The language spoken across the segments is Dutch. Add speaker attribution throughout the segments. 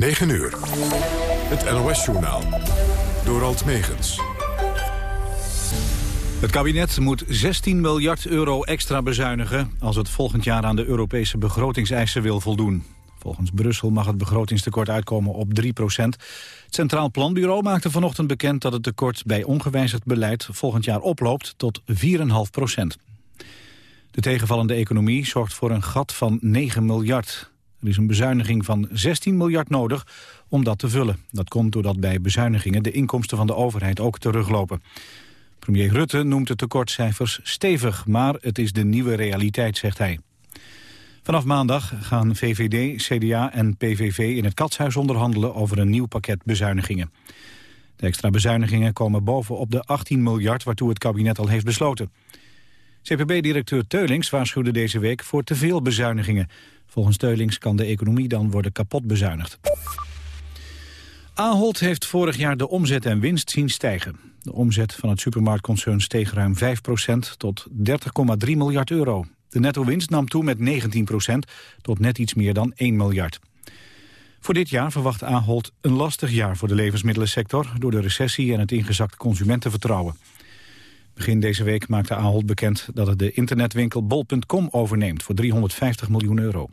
Speaker 1: 9 uur. Het NOS-journaal. Door Alt Megens.
Speaker 2: Het kabinet moet 16 miljard euro extra bezuinigen... als het volgend jaar aan de Europese begrotingseisen wil voldoen. Volgens Brussel mag het begrotingstekort uitkomen op 3 procent. Het Centraal Planbureau maakte vanochtend bekend dat het tekort... bij ongewijzigd beleid volgend jaar oploopt tot 4,5 procent. De tegenvallende economie zorgt voor een gat van 9 miljard. Er is een bezuiniging van 16 miljard nodig om dat te vullen. Dat komt doordat bij bezuinigingen de inkomsten van de overheid ook teruglopen. Premier Rutte noemt de tekortcijfers stevig, maar het is de nieuwe realiteit, zegt hij. Vanaf maandag gaan VVD, CDA en PVV in het Katshuis onderhandelen over een nieuw pakket bezuinigingen. De extra bezuinigingen komen bovenop de 18 miljard waartoe het kabinet al heeft besloten. CPB-directeur Teulings waarschuwde deze week voor te veel bezuinigingen. Volgens Teulings kan de economie dan worden kapot bezuinigd. Ahold heeft vorig jaar de omzet en winst zien stijgen. De omzet van het supermarktconcern steeg ruim 5% tot 30,3 miljard euro. De netto-winst nam toe met 19% tot net iets meer dan 1 miljard. Voor dit jaar verwacht Ahold een lastig jaar voor de levensmiddelensector... door de recessie en het ingezakte consumentenvertrouwen. Begin deze week maakte Ahold bekend dat het de internetwinkel bol.com overneemt voor 350 miljoen euro.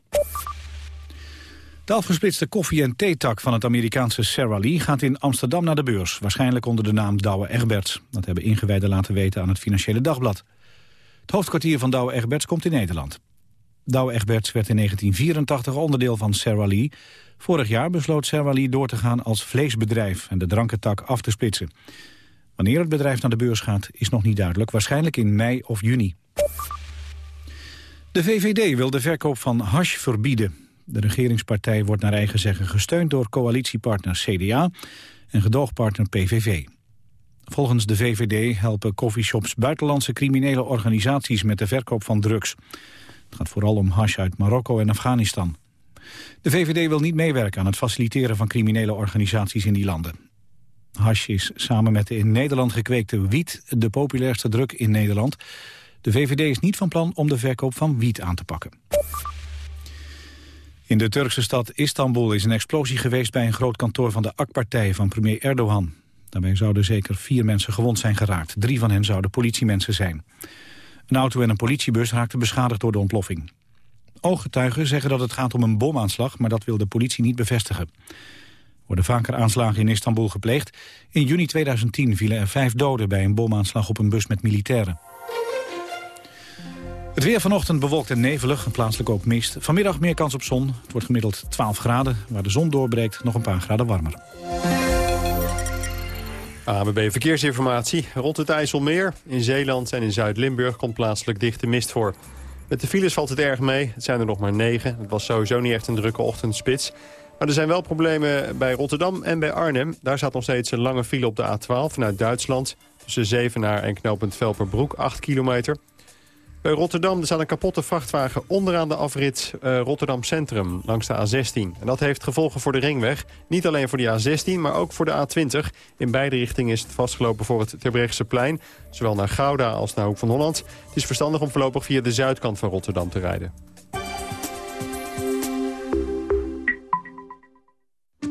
Speaker 2: De afgesplitste koffie- en theetak van het Amerikaanse Sara Lee gaat in Amsterdam naar de beurs. Waarschijnlijk onder de naam Douwe Egberts. Dat hebben ingewijden laten weten aan het Financiële Dagblad. Het hoofdkwartier van Douwe Egberts komt in Nederland. Douwe Egberts werd in 1984 onderdeel van Sara Lee. Vorig jaar besloot Sara Lee door te gaan als vleesbedrijf en de drankentak af te splitsen. Wanneer het bedrijf naar de beurs gaat is nog niet duidelijk. Waarschijnlijk in mei of juni. De VVD wil de verkoop van hash verbieden. De regeringspartij wordt naar eigen zeggen gesteund door coalitiepartner CDA en gedoogpartner PVV. Volgens de VVD helpen coffeeshops buitenlandse criminele organisaties met de verkoop van drugs. Het gaat vooral om hash uit Marokko en Afghanistan. De VVD wil niet meewerken aan het faciliteren van criminele organisaties in die landen. Hash is samen met de in Nederland gekweekte wiet de populairste druk in Nederland. De VVD is niet van plan om de verkoop van wiet aan te pakken. In de Turkse stad Istanbul is een explosie geweest bij een groot kantoor van de AK-partij van premier Erdogan. Daarbij zouden zeker vier mensen gewond zijn geraakt. Drie van hen zouden politiemensen zijn. Een auto en een politiebus raakten beschadigd door de ontploffing. Ooggetuigen zeggen dat het gaat om een bomaanslag, maar dat wil de politie niet bevestigen worden vaker aanslagen in Istanbul gepleegd. In juni 2010 vielen er vijf doden bij een bomaanslag op een bus met militairen. Het weer vanochtend bewolkt en nevelig, plaatselijk ook mist. Vanmiddag meer kans op zon. Het wordt gemiddeld 12 graden. Waar de zon doorbreekt nog een paar graden warmer.
Speaker 3: ABB Verkeersinformatie. Rond het IJsselmeer, in Zeeland en in Zuid-Limburg... komt plaatselijk dichte mist voor. Met de files valt het erg mee. Het zijn er nog maar negen. Het was sowieso niet echt een drukke ochtendspits. Maar er zijn wel problemen bij Rotterdam en bij Arnhem. Daar staat nog steeds een lange file op de A12 vanuit Duitsland. Tussen Zevenaar en knooppunt Velperbroek, 8 kilometer. Bij Rotterdam er staat een kapotte vrachtwagen onderaan de afrit uh, Rotterdam Centrum langs de A16. En dat heeft gevolgen voor de ringweg. Niet alleen voor de A16, maar ook voor de A20. In beide richtingen is het vastgelopen voor het Terbrechtseplein. plein. Zowel naar Gouda als naar Hoek van Holland. Het is verstandig om voorlopig via de zuidkant van Rotterdam te rijden.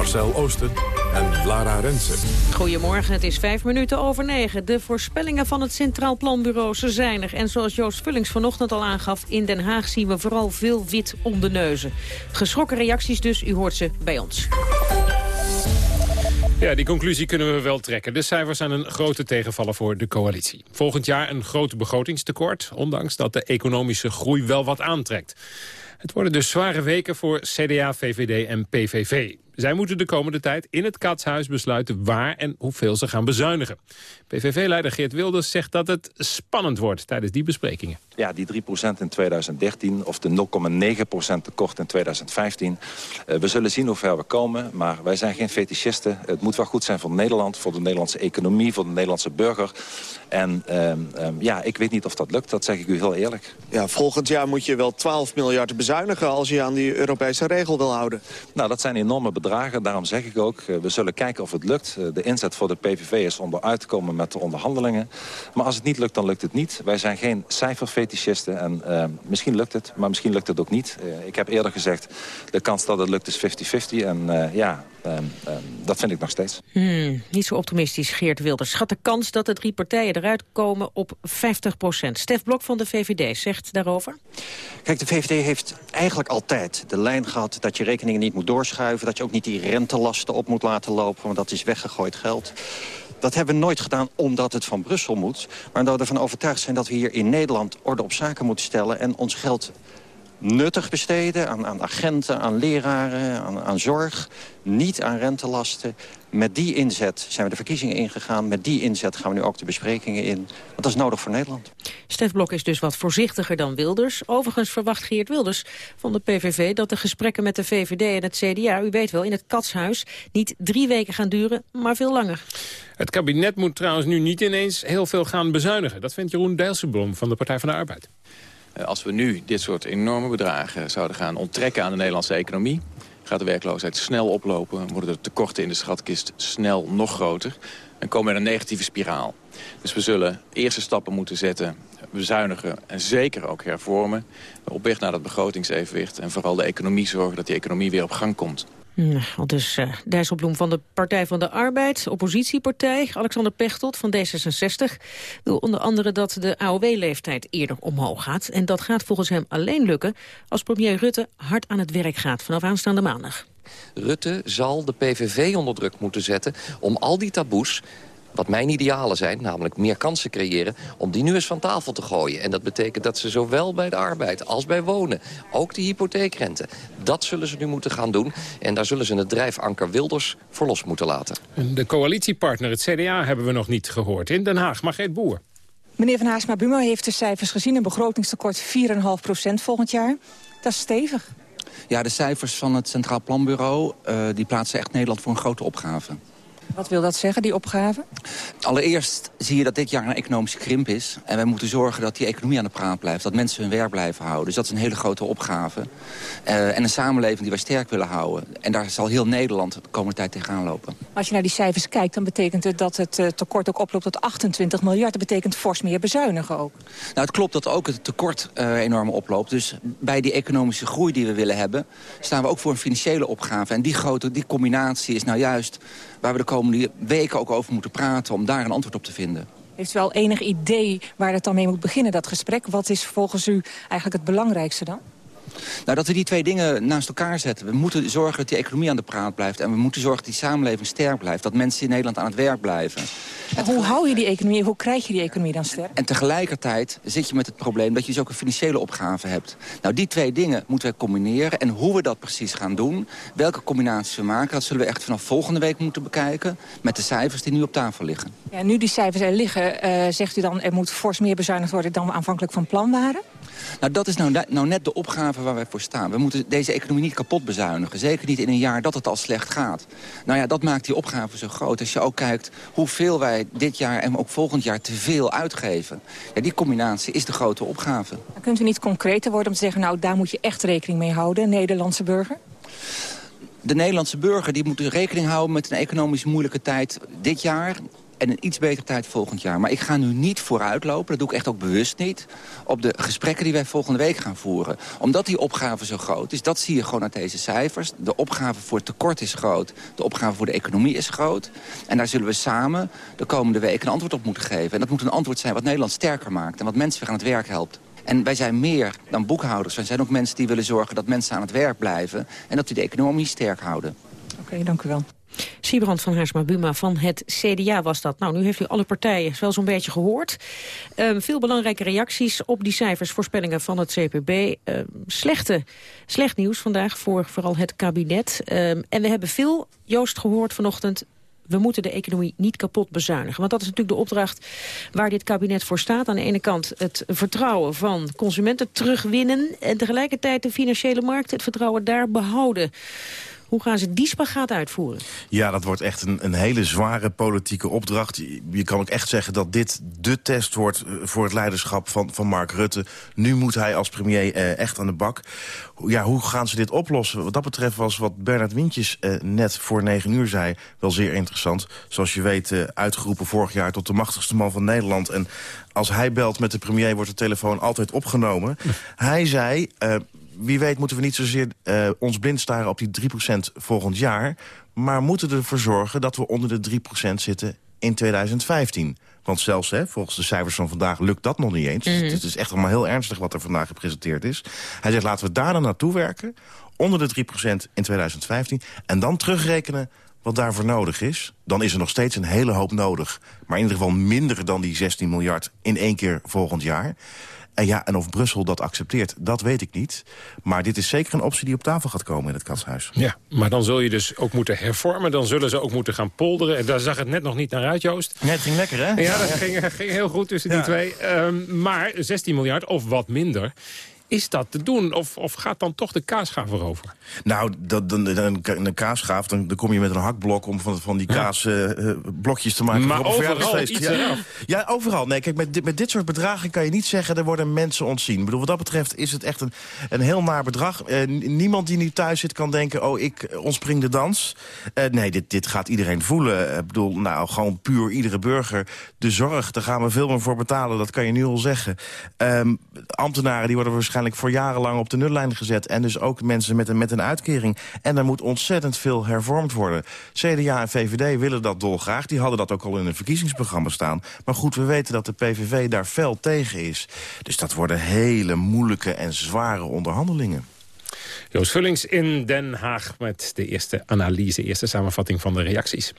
Speaker 1: Marcel Oosten en Lara Rensen.
Speaker 4: Goedemorgen, het is vijf minuten over negen. De voorspellingen van het Centraal Planbureau zijn er. En zoals Joost Vullings vanochtend al aangaf... in Den Haag zien we vooral veel wit om de neuzen. Geschrokken reacties dus, u hoort ze bij ons.
Speaker 5: Ja, die conclusie kunnen we wel trekken. De cijfers zijn een grote tegenvaller voor de coalitie. Volgend jaar een groot begrotingstekort, ondanks dat de economische groei wel wat aantrekt. Het worden dus zware weken voor CDA, VVD en PVV. Zij moeten de komende tijd in het katshuis besluiten waar en hoeveel ze gaan bezuinigen. PVV-leider Geert Wilders zegt dat het spannend wordt tijdens die besprekingen.
Speaker 6: Ja, die 3% in 2013 of de 0,9% tekort in 2015. Uh, we zullen zien hoe ver we komen, maar wij zijn geen fetischisten. Het moet wel goed zijn voor Nederland, voor de Nederlandse economie, voor de Nederlandse burger. En um, um, ja, ik weet niet of dat lukt, dat zeg ik u heel eerlijk.
Speaker 7: Ja, volgend jaar moet je wel 12 miljard bezuinigen als je aan die Europese regel wil houden.
Speaker 6: Nou, dat zijn enorme bedragen, daarom zeg ik ook, uh, we zullen kijken of het lukt. Uh, de inzet voor de PVV is om eruit te komen met de onderhandelingen. Maar als het niet lukt, dan lukt het niet. Wij zijn geen cijferfetischisten en uh, misschien lukt het, maar misschien lukt het ook niet. Uh, ik heb eerder gezegd, de kans dat het lukt is 50-50 en uh, ja, um, um, dat vind ik nog steeds.
Speaker 4: Hmm, niet zo optimistisch, Geert Wilders. Schat de kans dat de drie partijen eruit komen op 50 procent. Stef Blok van de VVD zegt daarover.
Speaker 8: Kijk, de VVD heeft eigenlijk altijd de lijn gehad... dat je rekeningen niet moet doorschuiven... dat je ook niet die rentelasten op moet laten lopen... want dat is weggegooid geld. Dat hebben we nooit gedaan omdat het van Brussel moet. Maar omdat we ervan overtuigd zijn dat we hier in Nederland orde op zaken moeten stellen... en ons geld nuttig besteden aan, aan agenten, aan leraren, aan, aan zorg. Niet aan rentelasten. Met die inzet zijn we de verkiezingen ingegaan. Met die inzet gaan we nu ook de besprekingen in. Want dat is nodig voor Nederland.
Speaker 4: Stef Blok is dus wat voorzichtiger dan Wilders. Overigens verwacht Geert Wilders van de PVV... dat de gesprekken met de VVD en het CDA, u weet wel, in het Katshuis... niet drie weken gaan duren, maar veel langer.
Speaker 5: Het kabinet moet trouwens nu niet ineens heel veel gaan bezuinigen. Dat vindt Jeroen Dijsselbloem van de Partij van de Arbeid.
Speaker 9: Als we nu dit soort enorme bedragen zouden gaan onttrekken aan de Nederlandse economie... gaat de werkloosheid snel oplopen, worden de tekorten in de schatkist snel nog groter... en komen we in een negatieve spiraal. Dus we zullen eerste stappen moeten zetten, bezuinigen en zeker ook hervormen... op weg naar dat begrotingsevenwicht en vooral de economie zorgen dat die economie weer op gang komt.
Speaker 4: Nou, dus uh, Dijsselbloem van de Partij van de Arbeid, oppositiepartij. Alexander Pechtold van D66 wil onder andere dat de AOW-leeftijd eerder omhoog gaat. En dat gaat volgens hem alleen lukken als premier Rutte hard aan het werk gaat vanaf aanstaande maandag.
Speaker 10: Rutte zal de PVV onder druk moeten zetten om al die taboes wat mijn idealen zijn, namelijk meer kansen creëren... om die nu eens van tafel te gooien. En dat betekent dat ze zowel bij de arbeid als bij wonen... ook de hypotheekrente, dat zullen ze nu moeten gaan doen. En daar zullen ze het drijfanker Wilders voor los moeten laten.
Speaker 5: De coalitiepartner, het CDA, hebben we nog niet gehoord. In Den Haag, Margreet Boer.
Speaker 11: Meneer Van Haasma Buma heeft de cijfers gezien. Een begrotingstekort 4,5% volgend jaar. Dat is stevig.
Speaker 12: Ja, de cijfers van het Centraal Planbureau... Uh, die plaatsen echt Nederland voor een grote opgave.
Speaker 11: Wat wil dat zeggen, die opgave?
Speaker 12: Allereerst zie je dat dit jaar een economische krimp is. En wij moeten zorgen dat die economie aan de praat blijft. Dat mensen hun werk blijven houden. Dus dat is een hele grote opgave. Uh, en een samenleving die wij sterk willen houden. En daar zal heel Nederland de komende tijd tegenaan lopen.
Speaker 11: Als je naar die cijfers kijkt, dan betekent het dat het uh, tekort ook oploopt tot 28 miljard. Dat betekent fors meer bezuinigen ook.
Speaker 12: Nou, het klopt dat ook het tekort uh, enorm oploopt. Dus bij die economische groei die we willen hebben... staan we ook voor een financiële opgave. En die grote die combinatie is nou juist waar we de komende weken ook over moeten praten... om daar een antwoord op te vinden.
Speaker 11: Heeft u wel enig idee waar het dan mee moet beginnen, dat gesprek? Wat is volgens u eigenlijk het belangrijkste dan?
Speaker 12: Nou, dat we die twee dingen naast elkaar zetten. We moeten zorgen dat die economie aan de praat blijft. En we moeten zorgen dat die samenleving sterk blijft. Dat mensen in Nederland aan het werk blijven.
Speaker 11: En hoe hou je die economie, hoe krijg je die economie dan sterk?
Speaker 12: En tegelijkertijd zit je met het probleem dat je dus ook een financiële opgave hebt. Nou, die twee dingen moeten we combineren. En hoe we dat precies gaan doen, welke combinaties we maken... dat zullen we echt vanaf volgende week moeten bekijken... met de cijfers die nu op tafel liggen.
Speaker 11: Ja, nu die cijfers er liggen, uh, zegt u dan... er moet fors meer bezuinigd worden dan we aanvankelijk van plan waren?
Speaker 12: Nou, dat is nou, nou net de opgave waar wij voor staan. We moeten deze economie niet kapot bezuinigen. Zeker niet in een jaar dat het al slecht gaat. Nou ja, dat maakt die opgave zo groot. Als je ook kijkt hoeveel wij dit jaar en ook volgend jaar te veel uitgeven. Ja, die combinatie is de grote opgave.
Speaker 11: Maar kunt u niet concreter worden om te zeggen... nou, daar moet je echt rekening mee houden, Nederlandse burger?
Speaker 12: De Nederlandse burger die moet rekening houden met een economisch moeilijke tijd dit jaar en een iets betere tijd volgend jaar. Maar ik ga nu niet vooruitlopen, dat doe ik echt ook bewust niet... op de gesprekken die wij volgende week gaan voeren. Omdat die opgave zo groot is, dat zie je gewoon uit deze cijfers. De opgave voor het tekort is groot, de opgave voor de economie is groot. En daar zullen we samen de komende week een antwoord op moeten geven. En dat moet een antwoord zijn wat Nederland sterker maakt... en wat mensen weer aan het werk helpt. En wij zijn meer dan boekhouders. Wij zijn ook mensen die willen zorgen dat mensen aan het werk blijven... en dat we de economie sterk houden.
Speaker 11: Oké, dank u wel.
Speaker 4: Siebrand van Haarsma Buma van het CDA was dat. Nou, nu heeft u alle partijen wel zo'n beetje gehoord. Ehm, veel belangrijke reacties op die cijfers, voorspellingen van het CPB. Ehm, slechte, slecht nieuws vandaag voor vooral het kabinet. Ehm, en we hebben veel, Joost, gehoord vanochtend we moeten de economie niet kapot bezuinigen. Want dat is natuurlijk de opdracht waar dit kabinet voor staat. Aan de ene kant het vertrouwen van consumenten terugwinnen... en tegelijkertijd de financiële markt het vertrouwen daar behouden. Hoe gaan ze die spagaat uitvoeren?
Speaker 13: Ja, dat wordt echt een, een hele zware politieke opdracht. Je, kan ook echt zeggen dat dit de test wordt eh, voor het leiderschap van, van Mark Rutte. Nu moet hij als premier eh, echt aan de bak. Ja, hoe gaan ze dit oplossen? Wat dat betreft was wat Bernard Wintjes eh, net voor negen uur zei wel zeer interessant. Zoals je weet, eh, uitgeroepen vorig jaar tot de machtigste man van Nederland. En als hij belt met de premier wordt de telefoon altijd opgenomen. Hij zei, uh, wie weet moeten we niet zozeer uh, ons blind staren op die 3% volgend jaar... maar moeten ervoor zorgen dat we onder de 3% zitten in 2015. Want zelfs hè, volgens de cijfers van vandaag lukt dat nog niet eens. Mm -hmm. Het is echt allemaal heel ernstig wat er vandaag gepresenteerd is. Hij zegt laten we daar dan naartoe werken. Onder de 3% in 2015. En dan terugrekenen wat daarvoor nodig is. Dan is er nog steeds een hele hoop nodig. Maar in ieder geval minder dan die 16 miljard in één keer volgend jaar. En ja, en of Brussel dat accepteert, dat weet ik niet. Maar dit is zeker een optie die op tafel gaat komen in het katshuis.
Speaker 5: Ja, maar dan zul je dus ook moeten hervormen. Dan zullen ze ook moeten gaan polderen. En daar zag het net nog niet naar uit, Joost.
Speaker 13: Nee, het ging lekker, hè?
Speaker 5: Ja, dat ging, ging heel goed tussen ja. die twee. Um, maar 16 miljard, of wat minder... Is dat te doen? Of, of gaat dan toch de kaasschaaf erover?
Speaker 13: Nou, dat, dan, dan, een kaasschaaf, dan, dan kom je met een hakblok... om van, van die kaasblokjes uh, te maken
Speaker 5: maar
Speaker 13: voor
Speaker 5: een verjaardagsfeest.
Speaker 13: Ja. ja, overal. Nee, kijk, met dit, met dit soort bedragen kan je niet zeggen... er worden mensen ontzien. Ik bedoel, wat dat betreft is het echt een, een heel naar bedrag. Uh, niemand die nu thuis zit kan denken... oh, ik ontspring de dans. Uh, nee, dit, dit gaat iedereen voelen. Ik bedoel, nou, gewoon puur iedere burger. De zorg, daar gaan we veel meer voor betalen. Dat kan je nu al zeggen. Um, ambtenaren, die worden waarschijnlijk voor jarenlang op de nullijn gezet. En dus ook mensen met een, met een uitkering. En er moet ontzettend veel hervormd worden. CDA en VVD willen dat dolgraag. Die hadden dat ook al in een verkiezingsprogramma staan. Maar goed, we weten dat de PVV daar fel tegen is. Dus dat worden hele moeilijke en zware onderhandelingen.
Speaker 5: Joost Vullings in Den Haag met de eerste analyse, eerste samenvatting van de reacties.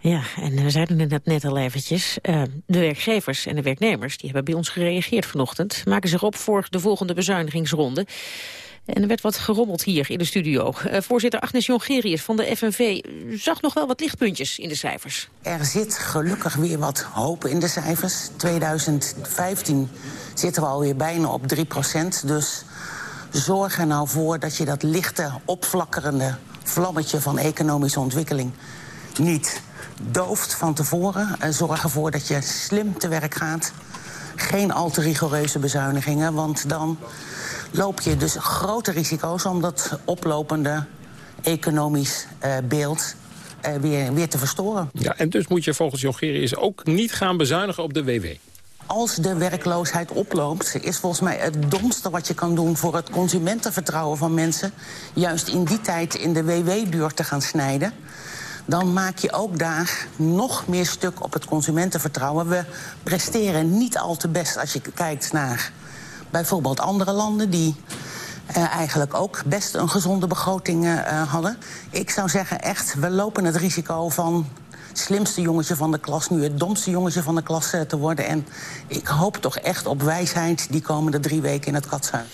Speaker 4: Ja, en we zeiden het net al eventjes. Uh, de werkgevers en de werknemers die hebben bij ons gereageerd vanochtend. Maken zich op voor de volgende bezuinigingsronde. En er werd wat gerommeld hier in de studio. Uh, voorzitter Agnes Jongerius van de FNV zag nog wel wat lichtpuntjes in de cijfers.
Speaker 14: Er zit gelukkig weer wat hoop in de cijfers. 2015 zitten we alweer bijna op 3 procent. Dus zorg er nou voor dat je dat lichte, opflakkerende vlammetje van economische ontwikkeling niet dooft van tevoren. En zorg ervoor dat je slim te werk gaat. Geen al te rigoureuze bezuinigingen, want dan loop je dus grote risico's om dat oplopende economisch uh, beeld uh, weer, weer te verstoren.
Speaker 5: Ja, en dus moet je volgens Jongerius ook niet gaan bezuinigen op de WW
Speaker 14: als de werkloosheid oploopt... is volgens mij het domste wat je kan doen voor het consumentenvertrouwen van mensen... juist in die tijd in de WW-duur te gaan snijden dan maak je ook daar nog meer stuk op het consumentenvertrouwen. We presteren niet al te best als je kijkt naar bijvoorbeeld andere landen... die uh, eigenlijk ook best een gezonde begroting uh, hadden. Ik zou zeggen echt, we lopen het risico van slimste jongetje van de klas... nu het domste jongetje van de klas uh, te worden. En ik hoop toch echt op wijsheid die komende drie weken in het katshuis.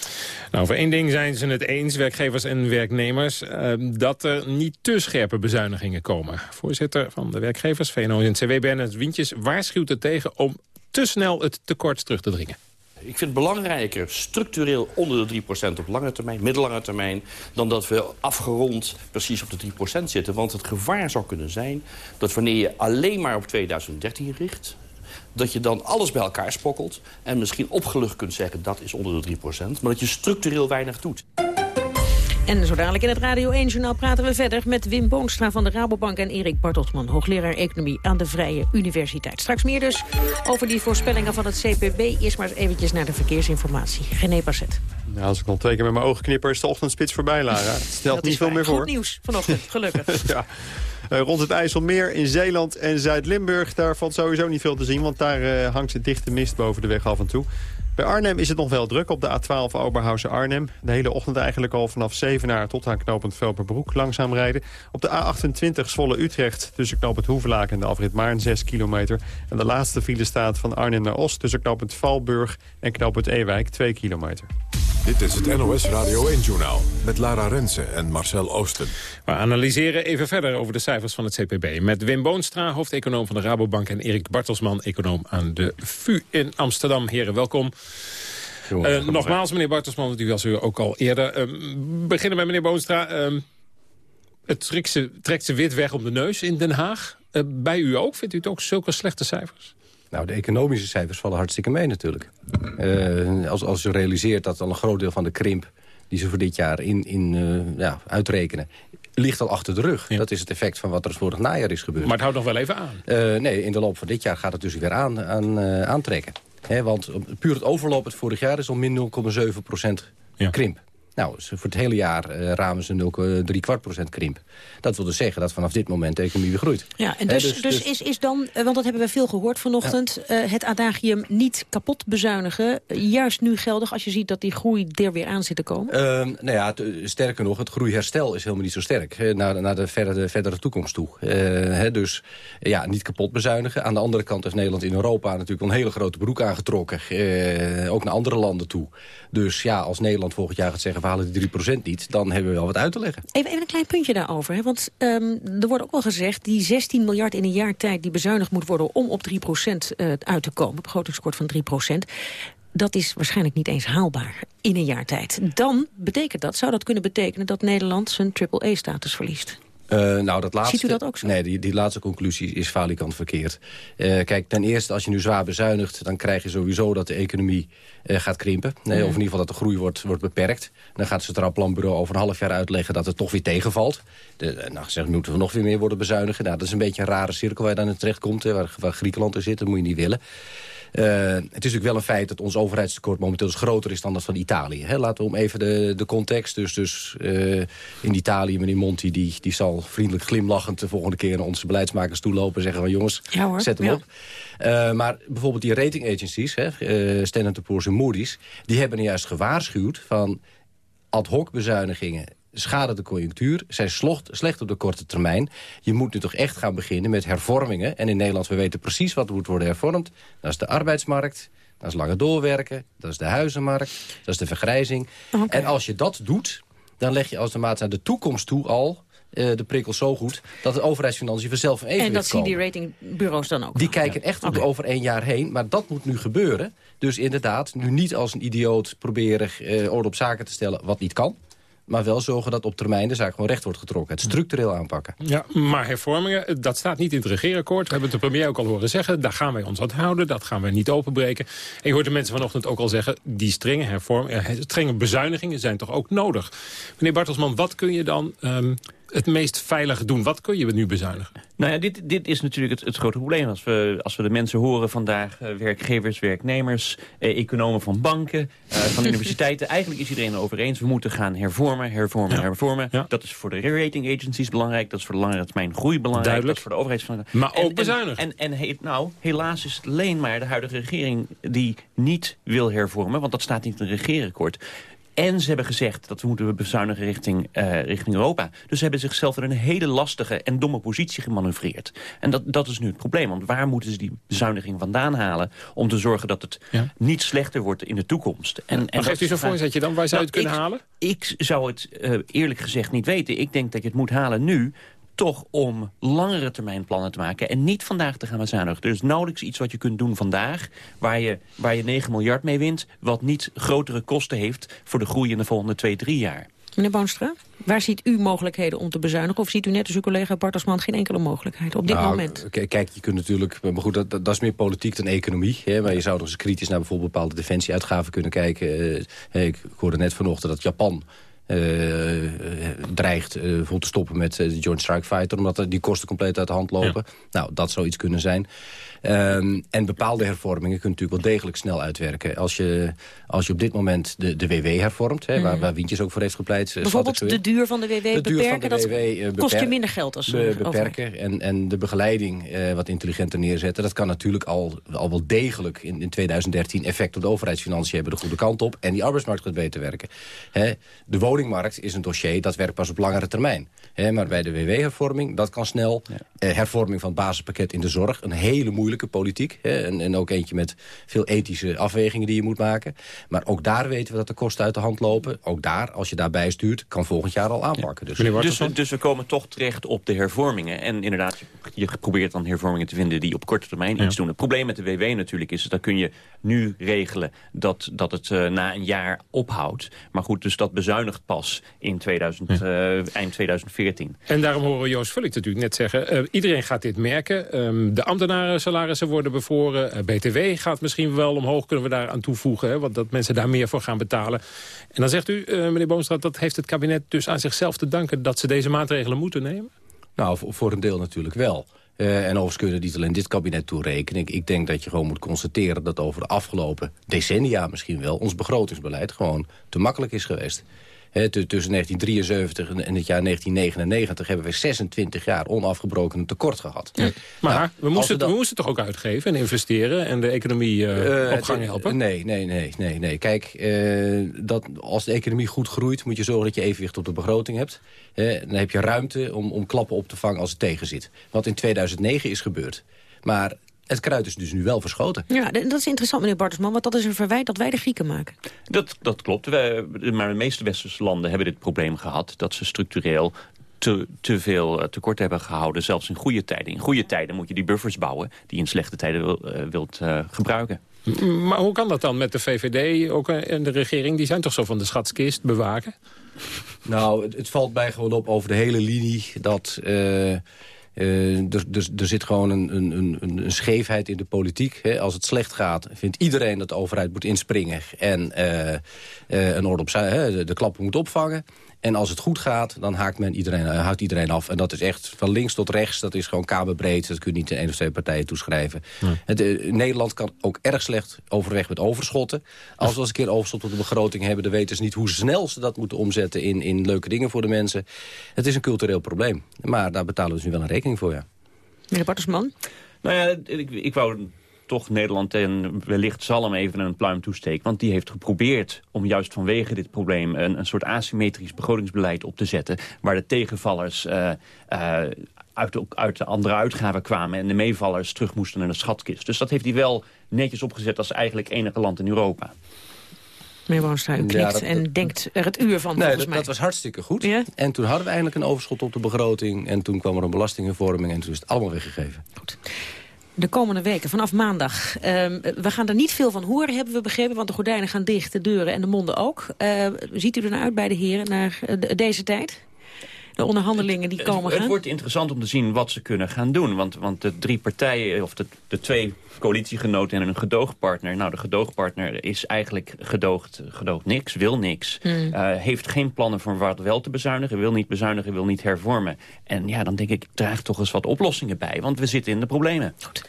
Speaker 5: Nou, voor één ding zijn ze het eens, werkgevers en werknemers... Uh, dat er niet te scherpe bezuinigingen komen. Voorzitter van de werkgevers, VNO-NCW, Bernard Wintjes... waarschuwt er tegen om te snel het tekort terug te dringen.
Speaker 15: Ik vind het belangrijker structureel onder de 3% op lange termijn, middellange termijn... dan dat we afgerond precies op de 3% zitten. Want het gevaar zou kunnen zijn dat wanneer je alleen maar op 2013 richt... dat je dan alles bij elkaar spokkelt en misschien opgelucht kunt zeggen... dat is onder de 3%, maar dat je structureel weinig doet.
Speaker 4: En zo dadelijk in het Radio 1-journaal praten we verder met Wim Boonstra van de Rabobank en Erik Bartelsman, hoogleraar Economie aan de Vrije Universiteit. Straks meer dus over die voorspellingen van het CPB. Eerst maar eens eventjes naar de verkeersinformatie. René Passet.
Speaker 3: Nou, als ik nog twee keer met mijn ogen knipper is de ochtendspits voorbij, Lara. Het stelt niet veel meer voor.
Speaker 4: Goed nieuws vanochtend, gelukkig.
Speaker 3: ja. Uh, rond het IJsselmeer in Zeeland en Zuid-Limburg... daar valt sowieso niet veel te zien, want daar uh, hangt het dichte mist boven de weg af en toe. Bij Arnhem is het nog wel druk op de A12 Oberhausen-Arnhem. De hele ochtend eigenlijk al vanaf Zevenaar tot aan knooppunt Velperbroek langzaam rijden. Op de A28 Zwolle-Utrecht tussen knooppunt Hoevelaak en de afrit Maarn 6 kilometer. En de laatste file staat van Arnhem naar Oost tussen knooppunt Valburg en knooppunt Ewijk 2 kilometer.
Speaker 1: Dit is het NOS Radio 1-journaal met Lara Rensen en Marcel Oosten.
Speaker 5: We analyseren even verder over de cijfers van het CPB... met Wim Boonstra, hoofdeconoom van de Rabobank... en Erik Bartelsman, econoom aan de VU in Amsterdam. Heren, welkom. Uh, nogmaals, meneer Bartelsman, u was u ook al eerder. Uh, beginnen met meneer Boonstra. Uh, het trekt ze, trekt ze wit weg om de neus in Den Haag. Eh, bij u ook? Vindt u het ook zulke slechte cijfers?
Speaker 16: Nou, de economische cijfers vallen hartstikke mee natuurlijk. Uh, als, als je realiseert dat al een groot deel van de krimp... die ze voor dit jaar in, in, uh, ja, uitrekenen ligt al achter de rug. Ja. Dat is het effect van wat er vorig najaar is gebeurd.
Speaker 5: Maar het houdt nog wel even aan.
Speaker 16: Uh, nee, in de loop van dit jaar gaat het dus weer aan, aan, aantrekken. He, want puur het overloop het vorig jaar is al min 0,7 procent ja. krimp. Nou, voor het hele jaar uh, ramen ze 0,3 kwart procent krimp. Dat wil dus zeggen dat vanaf dit moment de economie weer groeit.
Speaker 4: Ja, en dus, He, dus, dus, dus, Is, is dan, want dat hebben we veel gehoord vanochtend... Ja. Uh, het adagium niet kapot bezuinigen... juist nu geldig als je ziet dat die groei er weer aan zit te komen?
Speaker 16: Uh, nou ja, sterker nog, het groeiherstel is helemaal niet zo sterk... He, naar, naar de, verdere, de verdere toekomst toe. He, dus ja, niet kapot bezuinigen. Aan de andere kant heeft Nederland in Europa natuurlijk een hele grote broek aangetrokken. ook naar andere landen toe. Dus ja, als Nederland volgend jaar gaat zeggen we halen die 3% niet... dan hebben we wel wat uit te leggen.
Speaker 4: Even, even een klein puntje daarover. Hè? Want um, er wordt ook wel gezegd... die 16 miljard in een jaar tijd die bezuinigd moet worden... om op 3% uh, uit te komen, begrotingskort van 3% dat is waarschijnlijk niet eens haalbaar in een jaar tijd. Dan betekent dat, zou dat kunnen betekenen dat Nederland zijn triple-A-status verliest?
Speaker 16: Uh, nou, dat laatste,
Speaker 4: Ziet u dat ook zo?
Speaker 16: Nee, die, die laatste conclusie is falikant verkeerd. Uh, kijk, ten eerste, als je nu zwaar bezuinigt... dan krijg je sowieso dat de economie uh, gaat krimpen. Nee, ja. Of in ieder geval dat de groei wordt, wordt beperkt. Dan gaat het Centraal Planbureau over een half jaar uitleggen... dat het toch weer tegenvalt. De, nou, zeg, moeten we nog weer meer worden bezuinigen. Nou, dat is een beetje een rare cirkel waar je dan in terecht komt. Hè, waar, waar Griekenland in zit, dat moet je niet willen. Uh, het is natuurlijk wel een feit dat ons overheidstekort momenteel dus groter is dan dat van Italië. Hè? Laten we om even de, de context. Dus, dus uh, in Italië, meneer Monti, die, die zal vriendelijk glimlachend de volgende keer naar onze beleidsmakers toelopen en zeggen van jongens,
Speaker 4: ja hoor,
Speaker 16: zet hem
Speaker 4: ja.
Speaker 16: op. Uh, maar bijvoorbeeld die rating agencies, hè, uh, Standard Poor's en Moody's, die hebben juist gewaarschuwd van ad hoc bezuinigingen schaden de conjunctuur, zijn slocht, slecht op de korte termijn. Je moet nu toch echt gaan beginnen met hervormingen. En in Nederland, we weten precies wat moet worden hervormd. Dat is de arbeidsmarkt, dat is langer doorwerken, dat is de huizenmarkt, dat is de vergrijzing. Okay. En als je dat doet, dan leg je automatisch naar de toekomst toe al... Uh, de prikkel zo goed dat de overheidsfinanciën vanzelf even
Speaker 4: En dat zien die ratingbureaus dan ook?
Speaker 16: Die kijken ja. echt okay. over één jaar heen, maar dat moet nu gebeuren. Dus inderdaad, nu niet als een idioot proberen uh, orde op zaken te stellen wat niet kan maar wel zorgen dat op termijn de zaak gewoon recht wordt getrokken. Het structureel aanpakken.
Speaker 5: Ja, maar hervormingen, dat staat niet in het regeerakkoord. We hebben de premier ook al horen zeggen. Daar gaan wij ons aan houden, dat gaan wij niet openbreken. En je hoort de mensen vanochtend ook al zeggen... die strenge, hervormingen, strenge bezuinigingen zijn toch ook nodig. Meneer Bartelsman, wat kun je dan... Um, het meest veilig doen? Wat kun je nu bezuinigen?
Speaker 17: Nou ja, dit, dit is natuurlijk het, het grote probleem. Als we, als we de mensen horen vandaag, uh, werkgevers, werknemers... Eh, economen van banken, uh, van universiteiten... eigenlijk is iedereen erover eens. We moeten gaan hervormen, hervormen, ja. hervormen. Ja. Dat is voor de rating agencies belangrijk. Dat is voor de langere termijn groei belangrijk.
Speaker 5: Duidelijk.
Speaker 17: Dat is voor de overheid.
Speaker 5: Maar ook bezuinigen.
Speaker 17: En, en, nou, helaas is het alleen maar de huidige regering... die niet wil hervormen, want dat staat niet in het regeerakkoord. En ze hebben gezegd dat we moeten bezuinigen richting, uh, richting Europa. Dus ze hebben zichzelf in een hele lastige en domme positie gemanoeuvreerd. En dat, dat is nu het probleem. Want waar moeten ze die bezuiniging vandaan halen... om te zorgen dat het ja. niet slechter wordt in de toekomst?
Speaker 5: En, en maar geeft u zo'n voorzetje dan? Waar zou je nou, het kunnen
Speaker 17: ik,
Speaker 5: halen?
Speaker 17: Ik zou het uh, eerlijk gezegd niet weten. Ik denk dat je het moet halen nu toch om langere termijn plannen te maken... en niet vandaag te gaan bezuinigen. Er is nauwelijks iets wat je kunt doen vandaag... waar je, waar je 9 miljard mee wint... wat niet grotere kosten heeft voor de groei in de volgende 2, 3 jaar.
Speaker 4: Meneer Boonstra, waar ziet u mogelijkheden om te bezuinigen? Of ziet u net als uw collega Bartelsman geen enkele mogelijkheid op dit
Speaker 16: nou,
Speaker 4: moment?
Speaker 16: Kijk, je kunt natuurlijk... Maar goed, dat, dat is meer politiek dan economie. Hè, maar je zou nog eens kritisch naar bijvoorbeeld bepaalde defensieuitgaven kunnen kijken. Uh, ik, ik hoorde net vanochtend dat Japan eh, dreigt uh, vol te stoppen met de Joint Strike Fighter... omdat die kosten compleet uit de hand lopen. Nou, dat zou iets kunnen zijn. Um, en bepaalde hervormingen kunnen natuurlijk wel degelijk snel uitwerken. Als je, als je op dit moment de, de WW hervormt, hè, waar, mm. waar Wientjes ook voor heeft gepleit...
Speaker 4: Bijvoorbeeld de duur van de WW de beperken, dat WW, kost je minder geld als
Speaker 16: be, Beperken en, en de begeleiding uh, wat intelligenter neerzetten... dat kan natuurlijk al, al wel degelijk in, in 2013 effect op de overheidsfinanciën hebben... de goede kant op en die arbeidsmarkt gaat beter werken. Hè, de woningmarkt is een dossier dat werkt pas op langere termijn. Hè, maar bij de WW-hervorming, dat kan snel. Ja. Uh, hervorming van het basispakket in de zorg, een hele moeilijke politiek. Hè, en, en ook eentje met veel ethische afwegingen die je moet maken. Maar ook daar weten we dat de kosten uit de hand lopen. Ook daar, als je daarbij stuurt, kan volgend jaar al aanpakken.
Speaker 17: Dus. Dus, dus we komen toch terecht op de hervormingen. En inderdaad, je, probeert dan hervormingen te vinden die op korte termijn iets doen. Het probleem met de WW natuurlijk is, dat kun je nu regelen dat, dat het uh, na een jaar ophoudt. Maar goed, dus dat bezuinigt pas in 2000, uh, eind 2014.
Speaker 5: En daarom horen we Joost Vullik natuurlijk net zeggen... Uh, iedereen gaat dit merken. Um, de ambtenaren salarissen worden bevroren. BTW gaat misschien wel omhoog, kunnen we daar aan toevoegen. Hè, want dat mensen daar meer voor gaan betalen. En dan zegt u, meneer Boomstraat, dat heeft het kabinet dus aan zichzelf te danken... dat ze deze maatregelen moeten nemen?
Speaker 16: Nou, voor een deel natuurlijk wel. Uh, en overigens kunnen niet alleen dit kabinet toerekenen. Ik, ik denk dat je gewoon moet constateren dat over de afgelopen decennia misschien wel... ons begrotingsbeleid gewoon te makkelijk is geweest tussen 1973 en het jaar 1999 hebben we 26 jaar onafgebroken een tekort gehad. Ja.
Speaker 5: Maar nou, we, moesten, we, moesten toch ook uitgeven en investeren en de economie uh, op gang helpen?
Speaker 16: Nee, nee, nee, nee, nee. Kijk, uh, dat, als de economie goed groeit moet je zorgen dat je evenwicht op de begroting hebt. dan heb je ruimte om, om klappen op te vangen als het tegen zit. Wat in 2009 is gebeurd. Maar het kruid is dus nu wel verschoten.
Speaker 4: Ja, dat is interessant, meneer Bartelsman, want dat is een verwijt dat wij de Grieken maken.
Speaker 17: Dat, dat klopt. Wij, maar de meeste westerse landen hebben dit probleem gehad... dat ze structureel te, te veel eh, tekort hebben gehouden, zelfs in goede tijden. In goede tijden moet je die buffers bouwen die je in slechte tijden wil, uh, wilt uh, gebruiken.
Speaker 5: Maar hoe kan dat dan met de VVD ook en de regering? Die zijn toch zo van de schatskist bewaken?
Speaker 16: Nou, het, het valt mij gewoon op over de hele linie dat... Uh, uh, er, zit gewoon een, een, een, een scheefheid in de politiek. Hè. Als het slecht gaat, vindt iedereen dat de overheid moet inspringen... en uh, uh, een orde op de, de klappen moet opvangen. En als het goed gaat, dan haakt, men iedereen, uh, haakt iedereen af. En dat is echt van links tot rechts. Dat is gewoon kamerbreed. Dat kun je niet de één of twee partijen toeschrijven. Het, uh, Nederland kan ook erg slecht overweg met overschotten. Als we eens een keer overschot op de begroting hebben... dan weten ze niet hoe snel ze dat moeten omzetten in, in leuke dingen voor de mensen. Het is een cultureel probleem. Maar daar betalen we dus nu wel een rekening voor, ja.
Speaker 4: Meneer Bartelsman?
Speaker 17: Nou ja, ik, ik wou toch Nederland en wellicht Zalm even een pluim toesteken. Want die heeft geprobeerd om juist vanwege dit probleem... een, een soort asymmetrisch begrotingsbeleid op te zetten... waar de tegenvallers uh, uh, uit, de, uit de andere uitgaven kwamen... en de meevallers terug moesten naar de schatkist. Dus dat heeft hij wel netjes opgezet als eigenlijk enige land in Europa.
Speaker 4: Meneer Woonstra, u knikt ja, en denkt er het uur van,
Speaker 16: nee, dat, dat, was hartstikke goed. Ja? En toen hadden we eigenlijk een overschot op de begroting... en toen kwam er een belastinghervorming en toen is het allemaal weggegeven. Goed
Speaker 4: de komende weken, vanaf maandag. Uh, we gaan er niet veel van horen, hebben we begrepen... want de gordijnen gaan dicht, de deuren en de monden ook. Uh, ziet u er naar uit bij de heren, naar uh, deze tijd? De onderhandelingen die komen
Speaker 17: het,
Speaker 4: gaan?
Speaker 17: Het wordt interessant om te zien wat ze kunnen gaan doen. Want, want de drie partijen, of de, de twee coalitiegenoten en een gedoogpartner... nou, de gedoogpartner is eigenlijk gedoogd, gedoogd niks, wil niks. Hmm. Uh, heeft geen plannen voor wat wel te bezuinigen. Wil niet bezuinigen, wil niet hervormen. En ja, dan denk ik, draag toch eens wat oplossingen bij. Want we zitten in de problemen. Goed.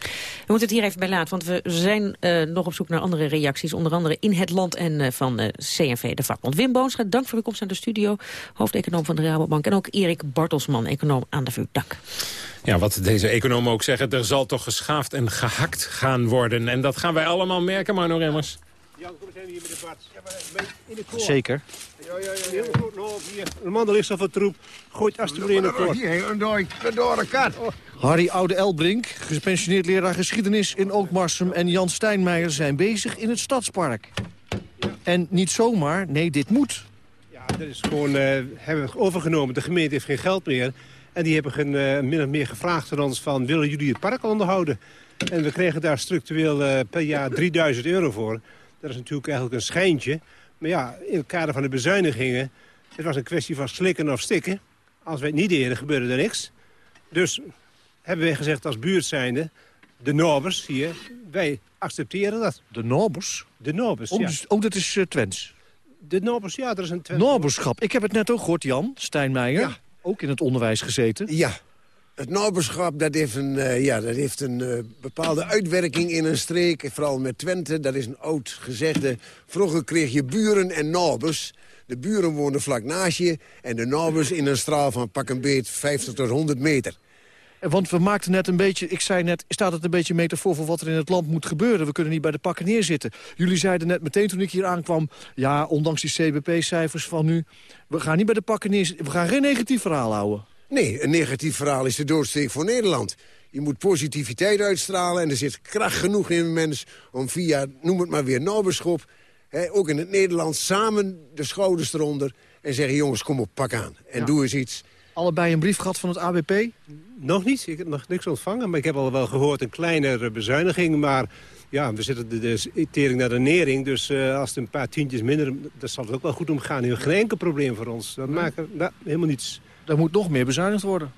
Speaker 4: We moeten het hier even bij laten, want we zijn uh, nog op zoek naar andere reacties. Onder andere in het land en uh, van CNV, de vakbond. Wim Boonstra, dank voor uw komst naar de studio. Hoofdeconoom van de Rabobank. En ook Erik Bartelsman, econoom aan de VU. Dank.
Speaker 5: Ja, wat deze economen ook zeggen, er zal toch geschaafd en gehakt gaan worden. En dat gaan wij allemaal merken, Marno Remmers.
Speaker 18: Jan, kom eens hier met de bad.
Speaker 19: in de koor. Zeker.
Speaker 18: Ja, ja, ja. Heel goed, nou, hier. De man, ligt al wat troep. Gooit alsjeblieft in de koor.
Speaker 19: Hier, een de kat. Harry Oude Elbrink, gespensioneerd leraar geschiedenis in Ookmarsum... en Jan Steinmeijer zijn bezig in het Stadspark. En niet zomaar, nee, dit moet.
Speaker 18: Ja, dat is gewoon, uh, hebben we overgenomen. De gemeente heeft geen geld meer. En die hebben uh, min of meer gevraagd aan ons van... willen jullie het park onderhouden? En we kregen daar structureel uh, per jaar 3000 euro voor. Dat is natuurlijk eigenlijk een schijntje. Maar ja, in het kader van de bezuinigingen... het was een kwestie van slikken of stikken. Als wij het niet deden, gebeurde er niks. Dus hebben wij gezegd als buurt zijnde... de Norbers hier, wij accepteren dat.
Speaker 19: De Norbers?
Speaker 18: De Norbers,
Speaker 19: oh,
Speaker 18: ja.
Speaker 19: Dus, oh, dat is uh, Twents?
Speaker 18: De ja, er is een...
Speaker 19: Ik heb het net ook gehoord, Jan Stijnmeijer. Ook in het onderwijs gezeten.
Speaker 20: Ja. Het Norberschap dat heeft een, uh, ja, dat heeft een uh, bepaalde uitwerking in een streek. Vooral met Twente, dat is een oud gezegde. Vroeger kreeg je buren en Norbers. De buren woonden vlak naast je. En de Norbers in een straal van pak een beet 50 tot 100 meter.
Speaker 19: Want we maakten net een beetje, ik zei net, staat het een beetje metafoor voor wat er in het land moet gebeuren. We kunnen niet bij de pakken neerzitten. Jullie zeiden net meteen toen ik hier aankwam, ja, ondanks die CBP-cijfers van nu, we gaan niet bij de pakken neerzitten. We gaan geen negatief verhaal houden.
Speaker 20: Nee, een negatief verhaal is de doodsteek voor Nederland. Je moet positiviteit uitstralen en er zit kracht genoeg in mens... om via, noem het maar weer, Nauberschop, ook in het Nederlands... samen de schouders eronder en zeggen... jongens, kom op, pak aan en doe eens iets.
Speaker 19: Allebei een brief gehad van het ABP?
Speaker 18: Nog niet, ik heb nog niks ontvangen. Maar ik heb al wel gehoord een kleinere bezuiniging. Maar ja, we zitten de, de tering naar de nering. Dus uh, als het een paar tientjes minder, dat zal het ook wel goed omgaan. Geen enkel probleem voor ons. Dat maakt nou, helemaal niets.
Speaker 19: Er moet nog meer bezuinigd worden.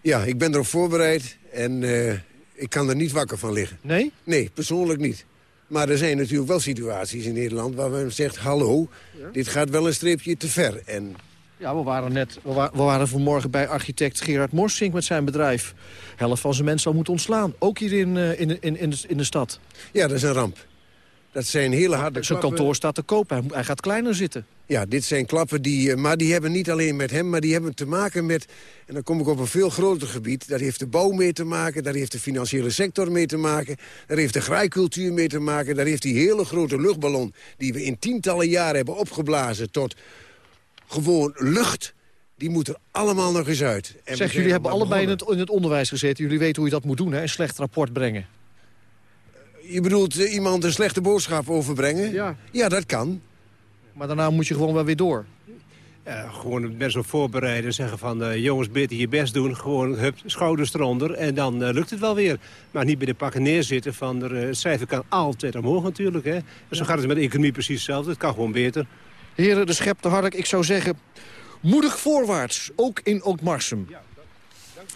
Speaker 20: Ja, ik ben erop voorbereid en uh, ik kan er niet wakker van liggen.
Speaker 19: Nee?
Speaker 20: Nee, persoonlijk niet. Maar er zijn natuurlijk wel situaties in Nederland waar men zegt... hallo, ja? dit gaat wel een streepje te ver. En
Speaker 19: ja, we waren net we, wa we waren vanmorgen bij architect Gerard Morsink met zijn bedrijf. Helft van zijn mensen al moeten ontslaan. Ook hier in, uh, in, in, in, de, in de stad.
Speaker 20: Ja, dat is een ramp. Dat zijn hele harde
Speaker 19: Zijn kantoor staat te kopen. Hij, hij, gaat kleiner zitten.
Speaker 20: Ja, dit zijn klappen die... Uh, maar die hebben niet alleen met hem, maar die hebben te maken met... en dan kom ik op een veel groter gebied. Daar heeft de bouw mee te maken, daar heeft de financiële sector mee te maken... daar heeft de graaikultuur mee te maken... daar heeft die hele grote luchtballon... die we in tientallen jaren hebben opgeblazen tot gewoon lucht, die moet er allemaal nog eens uit.
Speaker 19: En zeg, jullie hebben allebei in het, in het, onderwijs gezeten. Jullie weten hoe je dat moet doen, hè? een slecht rapport brengen.
Speaker 20: Je bedoelt uh, iemand een slechte boodschap overbrengen?
Speaker 19: Ja.
Speaker 20: Ja, dat kan.
Speaker 19: Maar daarna moet je gewoon wel weer door.
Speaker 18: Ja, gewoon best wel voorbereiden. Zeggen van, uh, jongens, beter je best doen. Gewoon hup, schouders eronder. En dan uh, lukt het wel weer. Maar niet bij de pakken neerzitten. Van, er, het cijfer kan altijd omhoog natuurlijk. Hè. En zo ja. gaat het met de economie precies hetzelfde. Het kan gewoon beter.
Speaker 19: Heren, de schep de Hark, ik zou zeggen... moedig voorwaarts, ook in Ootmarsum. Ja, dank,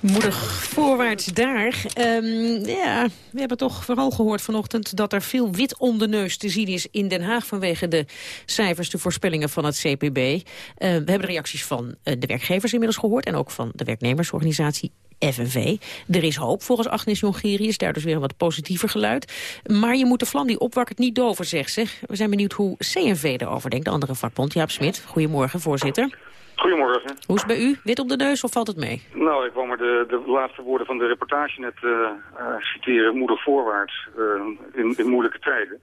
Speaker 4: Moedig voorwaarts daar. Um, ja, we hebben toch vooral gehoord vanochtend dat er veel wit om de neus te zien is in Den Haag vanwege de cijfers, de voorspellingen van het CPB. Uh, we hebben de reacties van uh, de werkgevers inmiddels gehoord en ook van de werknemersorganisatie FNV. Er is hoop volgens Agnes Jongerius, daar dus weer een wat positiever geluid. Maar je moet de vlam die opwakkert niet doven, zegt ze. We zijn benieuwd hoe CNV erover denkt, de andere vakbond. Jaap Smit, goedemorgen, voorzitter.
Speaker 21: Goedemorgen.
Speaker 4: Hoe is het bij u? Wit op de neus of valt het mee?
Speaker 21: Nou, ik wou maar de, de laatste woorden van de reportage net uh, uh, citeren. Moedig voorwaarts uh, in, in moeilijke tijden.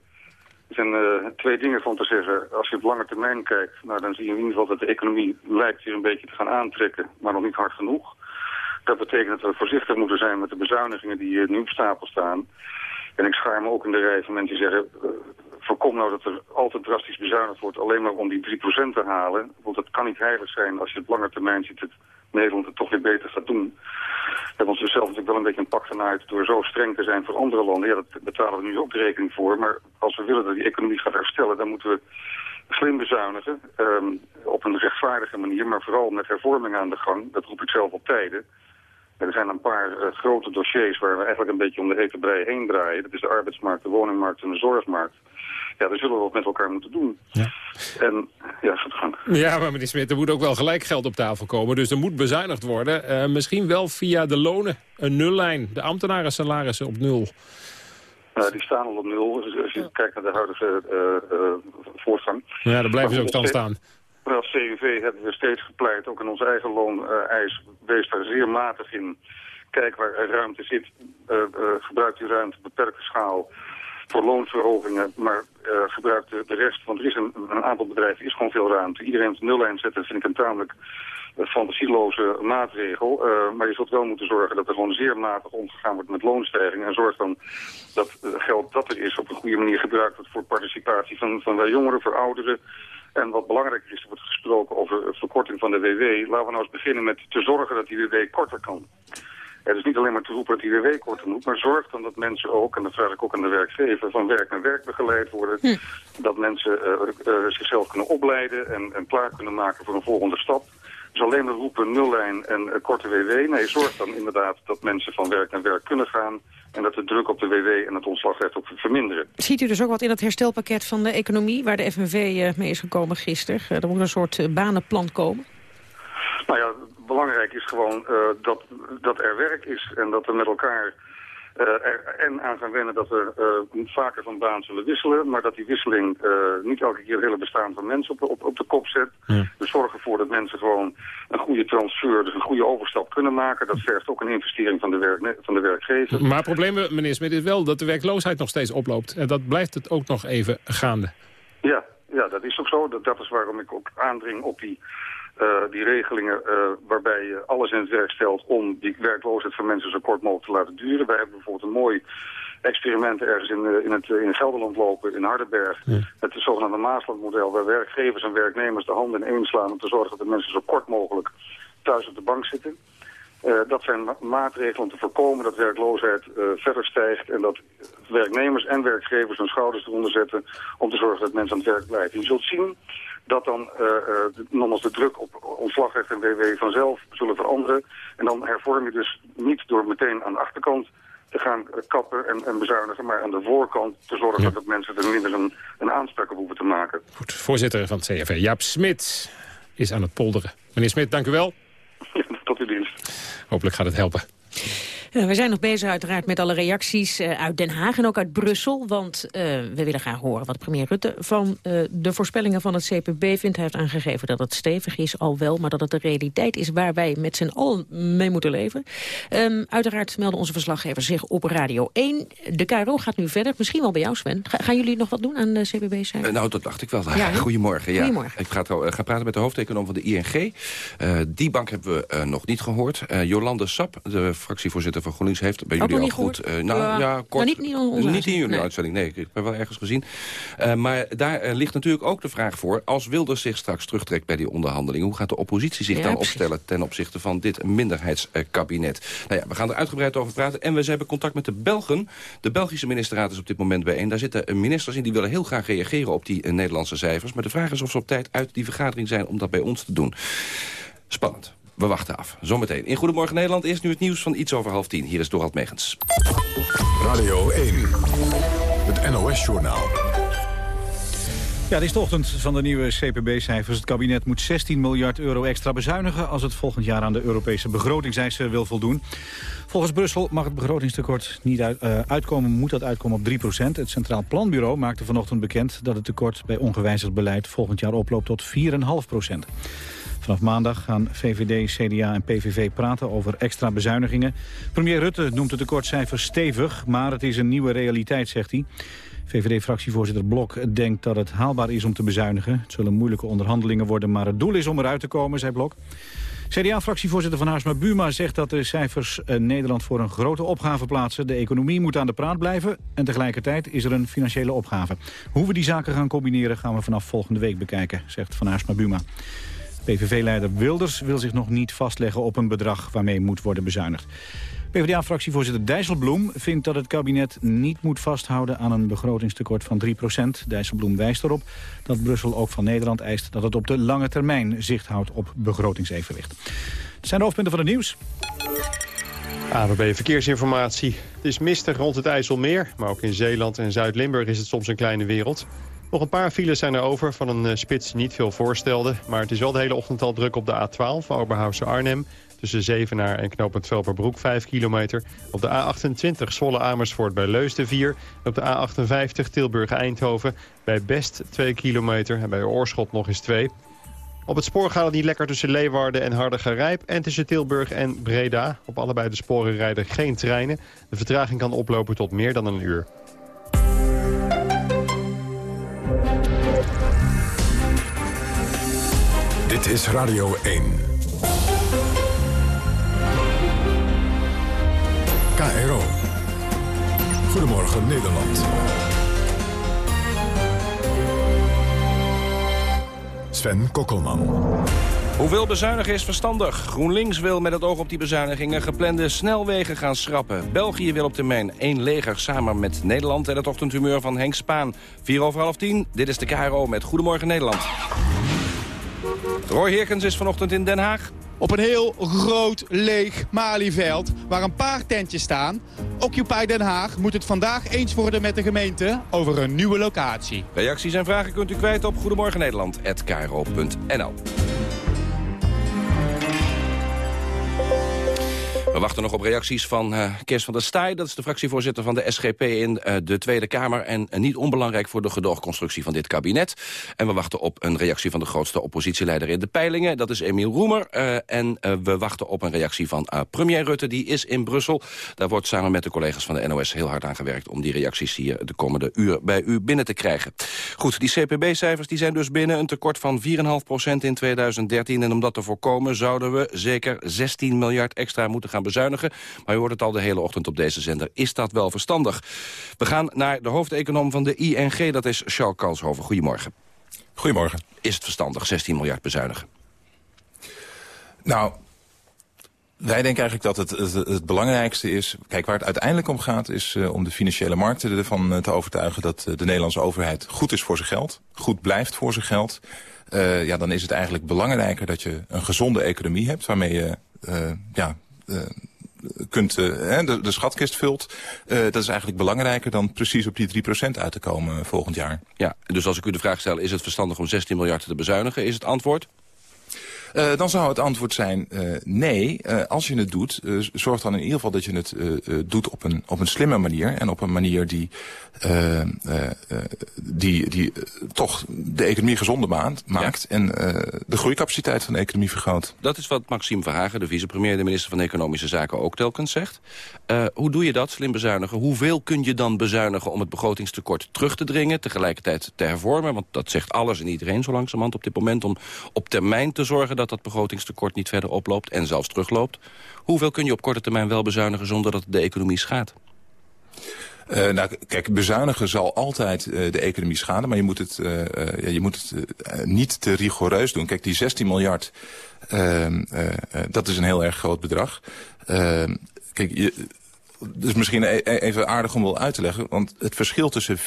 Speaker 21: Er zijn twee dingen van te zeggen. Als je op lange termijn kijkt, nou, dan zie je in ieder geval dat de economie lijkt weer een beetje te gaan aantrekken, maar nog niet hard genoeg. Dat betekent dat we voorzichtig moeten zijn met de bezuinigingen die nu op stapel staan. En ik schaar me ook in de rij van mensen die zeggen... Voorkom nou dat er altijd drastisch bezuinigd wordt... alleen maar om die 3% te halen. Want het kan niet heilig zijn als je op lange termijn ziet... dat Nederland het toch weer beter gaat doen. We hebben dus zelf natuurlijk wel een beetje een pak vanuit... door zo streng te zijn voor andere landen. Ja, dat betalen we nu ook de rekening voor. Maar als we willen dat die economie gaat herstellen... dan moeten we slim bezuinigen. Um, op een rechtvaardige manier, maar vooral met hervorming aan de gang. Dat roep ik zelf op tijden. Er zijn een paar uh, grote dossiers waar we eigenlijk een beetje om de hete brei heen draaien. Dat is de arbeidsmarkt, de woningmarkt en de zorgmarkt. Ja, daar zullen we wat met elkaar moeten doen. Ja. En, ja, gang.
Speaker 5: Ja, maar meneer Smit, er moet ook wel gelijk geld op tafel komen. Dus er moet bezuinigd worden. Uh, misschien wel via de lonen. Een nullijn. De ambtenaren salarissen op nul.
Speaker 21: Uh, die staan al op nul. Dus als je kijkt naar de huidige uh, voortgang.
Speaker 5: Ja, daar blijven ze ook dan staan.
Speaker 21: Maar als CUV hebben we steeds gepleit, ook in ons eigen looneis, wees daar zeer matig in. Kijk waar er ruimte zit, gebruik die ruimte op beperkte schaal voor loonverhogingen, maar uh, gebruik de, rest. Want er is een, een, aantal bedrijven, is gewoon veel ruimte. Iedereen op de nullijn zetten vind ik een tamelijk fantasieloze maatregel. maar je zult wel moeten zorgen dat er gewoon zeer matig omgegaan wordt met loonstijgingen. En zorg dan dat geld dat er is op een goede manier gebruikt wordt voor participatie van, van wij jongeren, voor ouderen. En wat belangrijker is, er wordt gesproken over verkorting van de WW. Laten we nou eens beginnen met te zorgen dat die WW korter kan. Het is niet alleen maar te roepen dat die WW korter moet, maar zorg dan dat mensen ook, en dat vraag ik ook aan de werkgever, van werk naar werk begeleid worden. Hm. Dat mensen uh, uh, zichzelf kunnen opleiden en, en klaar kunnen maken voor een volgende stap. Dus alleen maar roepen nullijn en uh, korte WW. Nee, zorg dan inderdaad dat mensen van werk naar werk kunnen gaan... en dat de druk op de WW en het ontslagrecht op verminderen.
Speaker 4: Ziet u dus ook wat in het herstelpakket van de economie... waar de FNV mee is gekomen gisteren? Er moet een soort banenplan komen?
Speaker 21: Nou ja, belangrijk is gewoon dat, dat er werk is en dat we met elkaar uh, er en aan gaan wennen dat we uh, vaker van baan zullen wisselen. Maar dat die wisseling niet elke keer het hele bestaan van mensen op, op, op de kop zet. Ja. Dus zorg ervoor dat mensen gewoon een goede transfer, dus een goede overstap kunnen maken. Dat vergt ook een investering van de, werk, van de werkgever.
Speaker 5: Maar het probleem, meneer Smit, is wel dat de werkloosheid nog steeds oploopt. En dat blijft het ook nog even gaande.
Speaker 21: Ja, ja dat is ook zo. Dat, dat is waarom ik ook aandring op die uh, die regelingen uh, waarbij je alles in het werk stelt om die werkloosheid van mensen zo kort mogelijk te laten duren. Wij hebben bijvoorbeeld een mooi experiment ergens in, uh, in, het, in Gelderland lopen, in Hardenberg. Ja. Het zogenaamde Maaslandmodel, waar werkgevers en werknemers de handen in één slaan om te zorgen dat de mensen zo kort mogelijk thuis op de bank zitten. Dat zijn ma maatregelen om te voorkomen dat werkloosheid verder stijgt... en dat werknemers en werkgevers hun schouders eronder zetten... om te zorgen dat mensen aan het werk blijven. Je zult zien dat dan uh, uh, nogmaals de druk op ontslagrecht en WW vanzelf zullen veranderen. En dan hervorm je dus niet door meteen aan de achterkant te gaan kappen en, en bezuinigen... maar aan de voorkant te zorgen ja. dat mensen er minder een, een aanspraak op hoeven te maken.
Speaker 5: Goed, voorzitter van het CFV, Jaap Smit, is aan het polderen. Meneer Smit, dank u wel.
Speaker 21: Ja, tot uw dienst.
Speaker 5: Hopelijk gaat het helpen.
Speaker 4: Uh, we zijn nog bezig uiteraard met alle reacties uh, uit Den Haag en ook uit Brussel. Want uh, we willen graag horen wat premier Rutte van de voorspellingen van het CPB vindt. Hij heeft aangegeven dat het stevig is al wel, maar dat het de realiteit is waar wij met z'n allen mee moeten leven. Um, uiteraard melden onze verslaggevers zich op Radio 1. De KRO gaat nu verder, misschien wel bij jou Sven. Ga, gaan jullie nog wat doen aan de CPB-cijfers?
Speaker 22: nou, dat dacht ik wel. Ja, Goedemorgen. Ja.
Speaker 4: Goedemorgen.
Speaker 22: Ik ga, ga, praten met de hoofdeconoom van de ING. die bank hebben we nog niet gehoord. Jolande Sap, de fractievoorzitter van GroenLinks heeft bij jullie al goed...
Speaker 4: Uh, nou, ja, ja, kort,
Speaker 22: niet,
Speaker 4: niet, in
Speaker 22: niet in jullie nee. uitzending, nee. Ik heb wel ergens gezien. Uh, maar daar uh, ligt natuurlijk ook de vraag voor... als Wilders zich straks terugtrekt bij die onderhandelingen... hoe gaat de oppositie zich ja, dan precies. opstellen... ten opzichte van dit minderheidskabinet? Nou ja, we gaan er uitgebreid over praten. En we hebben contact met de Belgen. De Belgische ministerraad is op dit moment bijeen. Daar zitten ministers in die willen heel graag reageren op die Nederlandse cijfers. Maar de vraag is of ze op tijd uit die vergadering zijn... om dat bij ons te doen. Spannend. We wachten af. Zometeen. In Goedemorgen Nederland is nu het nieuws van iets over half tien. Hier is Dorald Megens.
Speaker 1: Radio 1. Het NOS-journaal.
Speaker 2: Ja, dit is de ochtend van de nieuwe CPB-cijfers. Het kabinet moet 16 miljard euro extra bezuinigen... als het volgend jaar aan de Europese begrotingseisen wil voldoen. Volgens Brussel mag het begrotingstekort niet uh, uitkomen, moet dat uitkomen op 3% Het Centraal Planbureau maakte vanochtend bekend... dat het tekort bij ongewijzigd beleid volgend jaar oploopt tot 4,5% Vanaf maandag gaan VVD, CDA en PVV praten over extra bezuinigingen. Premier Rutte noemt het tekortcijfer stevig, maar het is een nieuwe realiteit, zegt hij. VVD-fractievoorzitter Blok denkt dat het haalbaar is om te bezuinigen. Het zullen moeilijke onderhandelingen worden, maar het doel is om eruit te komen, zei Blok. CDA-fractievoorzitter Van Haarsma Buma zegt dat de cijfers Nederland voor een grote opgave plaatsen. De economie moet aan de praat blijven en tegelijkertijd is er een financiële opgave. Hoe we die zaken gaan combineren gaan we vanaf volgende week bekijken, zegt Van Haarsma Buma. PVV-leider Wilders wil zich nog niet vastleggen op een bedrag waarmee moet worden bezuinigd. PvdA-fractievoorzitter Dijsselbloem vindt dat het kabinet niet moet vasthouden aan een begrotingstekort van 3% Dijsselbloem wijst erop dat Brussel ook van Nederland eist dat het op de lange termijn zicht houdt op begrotingsevenwicht. Het zijn de hoofdpunten van het nieuws.
Speaker 3: AWB Verkeersinformatie. Het is mistig rond het IJsselmeer, maar ook in Zeeland en Zuid-Limburg is het soms een kleine wereld. Nog een paar files zijn er over van een uh, spits die niet veel voorstelde. Maar het is wel de hele ochtend al druk op de A12 van Oberhausen-Arnhem. Tussen Zevenaar en knooppunt Velperbroek 5 kilometer. Op de A28 Zwolle-Amersfoort bij Leusden 4. Op de A58 Tilburg-Eindhoven bij Best 2 kilometer. En bij Oorschot nog eens 2. Op het spoor gaat het niet lekker tussen Leeuwarden en Hardergerijp... en tussen Tilburg en Breda. Op allebei de sporen rijden geen treinen. De vertraging kan oplopen tot meer dan een uur.
Speaker 1: Dit is Radio 1. KRO. Goedemorgen Nederland. Sven Kokkelman.
Speaker 22: Hoeveel bezuinigen is verstandig? GroenLinks wil met het oog op die bezuinigingen geplande snelwegen gaan schrappen. België wil op termijn één leger samen met Nederland... en het ochtendhumeur van Henk Spaan. 4 over half tien, dit is de KRO met Goedemorgen Nederland. Roy Heerkens is vanochtend in Den Haag.
Speaker 23: Op een heel groot, leeg Malieveld waar een paar tentjes staan. Occupy Den Haag moet het vandaag eens worden met de gemeente over een nieuwe locatie.
Speaker 22: Reacties en vragen kunt u kwijt op Goedemorgen Nederland@kro.nl. wachten nog op reacties van uh, Kees van der Staaij. Dat is de fractievoorzitter van de SGP in uh, de Tweede Kamer. En uh, niet onbelangrijk voor de gedoogconstructie van dit kabinet. En we wachten op een reactie van de grootste oppositieleider in de peilingen. Dat is Emiel Roemer. en we wachten op een reactie van premier Rutte. Die is in Brussel. Daar wordt samen met de collega's van de NOS heel hard aan gewerkt... om die reacties hier de komende uur bij u binnen te krijgen. Goed, die CPB-cijfers zijn dus binnen. Een tekort van 4,5% in 2013. En om dat te voorkomen zouden we zeker 16 miljard extra moeten gaan. Maar u hoort het al de hele ochtend op deze zender. Is dat wel verstandig? We gaan naar de hoofdeconoom van de ING, dat is Charles Kalshoven. Goedemorgen.
Speaker 24: Goedemorgen.
Speaker 22: Is het verstandig, 16 miljard bezuinigen?
Speaker 24: Nou, wij denken eigenlijk dat het, het, het, belangrijkste is... Kijk, waar het uiteindelijk om gaat is uh, om de financiële markten ervan uh, te overtuigen... dat uh, de Nederlandse overheid goed is voor zijn geld, goed blijft voor zijn geld. ja, dan is het eigenlijk belangrijker dat je een gezonde economie hebt... waarmee je ja, kunt, uh, de, de, schatkist vult. Uh, dat is eigenlijk belangrijker dan precies op die 3% uit te komen volgend jaar.
Speaker 22: Ja, dus als ik u de vraag stel, is het verstandig om 16 miljard te bezuinigen? Is het antwoord?
Speaker 24: Uh, dan zou het antwoord zijn uh, nee. Uh, als je het doet, zorg dan in ieder geval dat je het doet op een, op een slimme manier. En op een manier die, die, die toch de economie gezonder maakt. maakt ja. En de groeicapaciteit van de economie vergroot.
Speaker 22: Dat is wat Maxime Verhagen, de vicepremier... de minister van Economische Zaken, ook telkens zegt. hoe doe je dat, slim bezuinigen? Hoeveel kun je dan bezuinigen om het begrotingstekort terug te dringen... tegelijkertijd te hervormen? Want dat zegt alles en iedereen zo langzamerhand op dit moment... om op termijn te zorgen dat dat dat begrotingstekort niet verder oploopt en zelfs terugloopt. Hoeveel kun je op korte termijn wel bezuinigen zonder dat de economie schaadt?
Speaker 24: Uh, nou, kijk, bezuinigen zal altijd uh, de economie schaden, maar je moet het, ja, je moet het niet te rigoureus doen. Kijk, die 16 miljard, ehm, dat is een heel erg groot bedrag. Ehm, kijk, je, dus misschien e-, e-, even aardig om wel uit te leggen. Want het verschil tussen 4,5%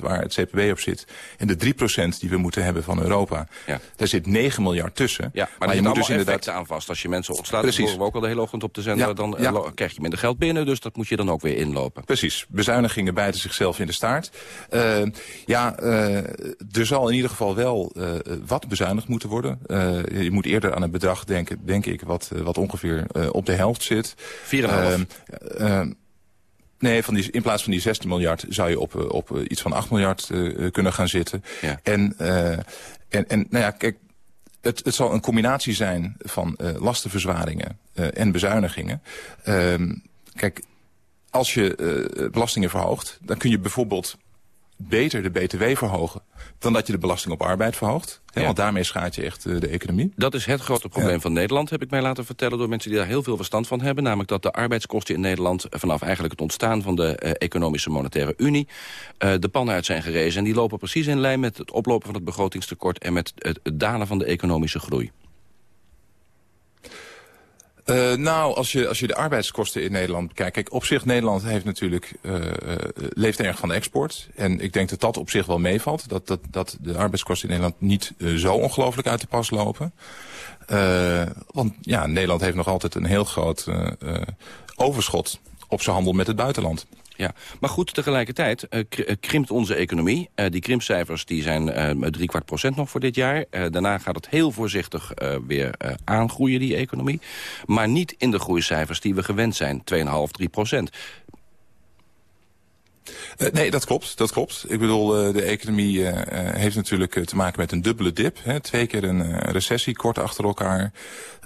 Speaker 24: waar het CPB op zit... en de 3% die we moeten hebben van Europa... Ja. daar zit 9 miljard tussen.
Speaker 22: Ja, maar, maar je moet dus inderdaad aan vast. Als je mensen ontslaat, dat horen we ook al de hele ochtend op de zender... Ja, dan ja. krijg je minder geld binnen, dus dat moet je dan ook weer inlopen.
Speaker 24: Precies. Bezuinigingen bijten zichzelf in de staart. Uh, ja, uh, er zal in ieder geval wel uh, wat bezuinigd moeten worden. je moet eerder aan een bedrag denken, denk ik, wat, wat ongeveer op de helft zit.
Speaker 22: 4,5.
Speaker 24: Uh, nee, van die, in plaats van die 16 miljard zou je op, op iets van 8 miljard uh, kunnen gaan zitten. Ja. En, uh, en, en nou ja, kijk, het, het zal een combinatie zijn van uh, lastenverzwaringen en bezuinigingen. Ehm, kijk, als je belastingen verhoogt, dan kun je bijvoorbeeld beter de BTW verhogen dan dat je de belasting op arbeid verhoogt. Ja. Want daarmee schaadt je echt uh, de economie.
Speaker 22: Dat is het grote probleem ja. van Nederland, heb ik mij laten vertellen... door mensen die daar heel veel verstand van hebben. Namelijk dat de arbeidskosten in Nederland... vanaf eigenlijk het ontstaan van de uh, Economische Monetaire Unie... Uh, de pan uit zijn gerezen. En die lopen precies in lijn met het oplopen van het begrotingstekort... en met het, het dalen van de economische groei.
Speaker 24: Uh, nou, als je, als je de arbeidskosten in Nederland bekijkt... Kijk, op zich, Nederland heeft natuurlijk, uh, uh, leeft erg van de export. En ik denk dat dat op zich wel meevalt. Dat, dat, dat de arbeidskosten in Nederland niet zo ongelooflijk uit de pas lopen. want ja, Nederland heeft nog altijd een heel groot overschot op zijn handel met het buitenland.
Speaker 22: Ja, maar goed, tegelijkertijd uh, krimpt onze economie. Uh, die krimpcijfers die zijn uh, drie kwart procent nog voor dit jaar. daarna gaat het heel voorzichtig weer aangroeien, die economie. Maar niet in de groeicijfers die we gewend zijn, 2,5, 3 procent.
Speaker 24: Uh, nee, dat klopt. Dat klopt. Ik bedoel, uh, de economie uh, heeft natuurlijk te maken met een dubbele dip. Hè. Twee keer een recessie, kort achter elkaar.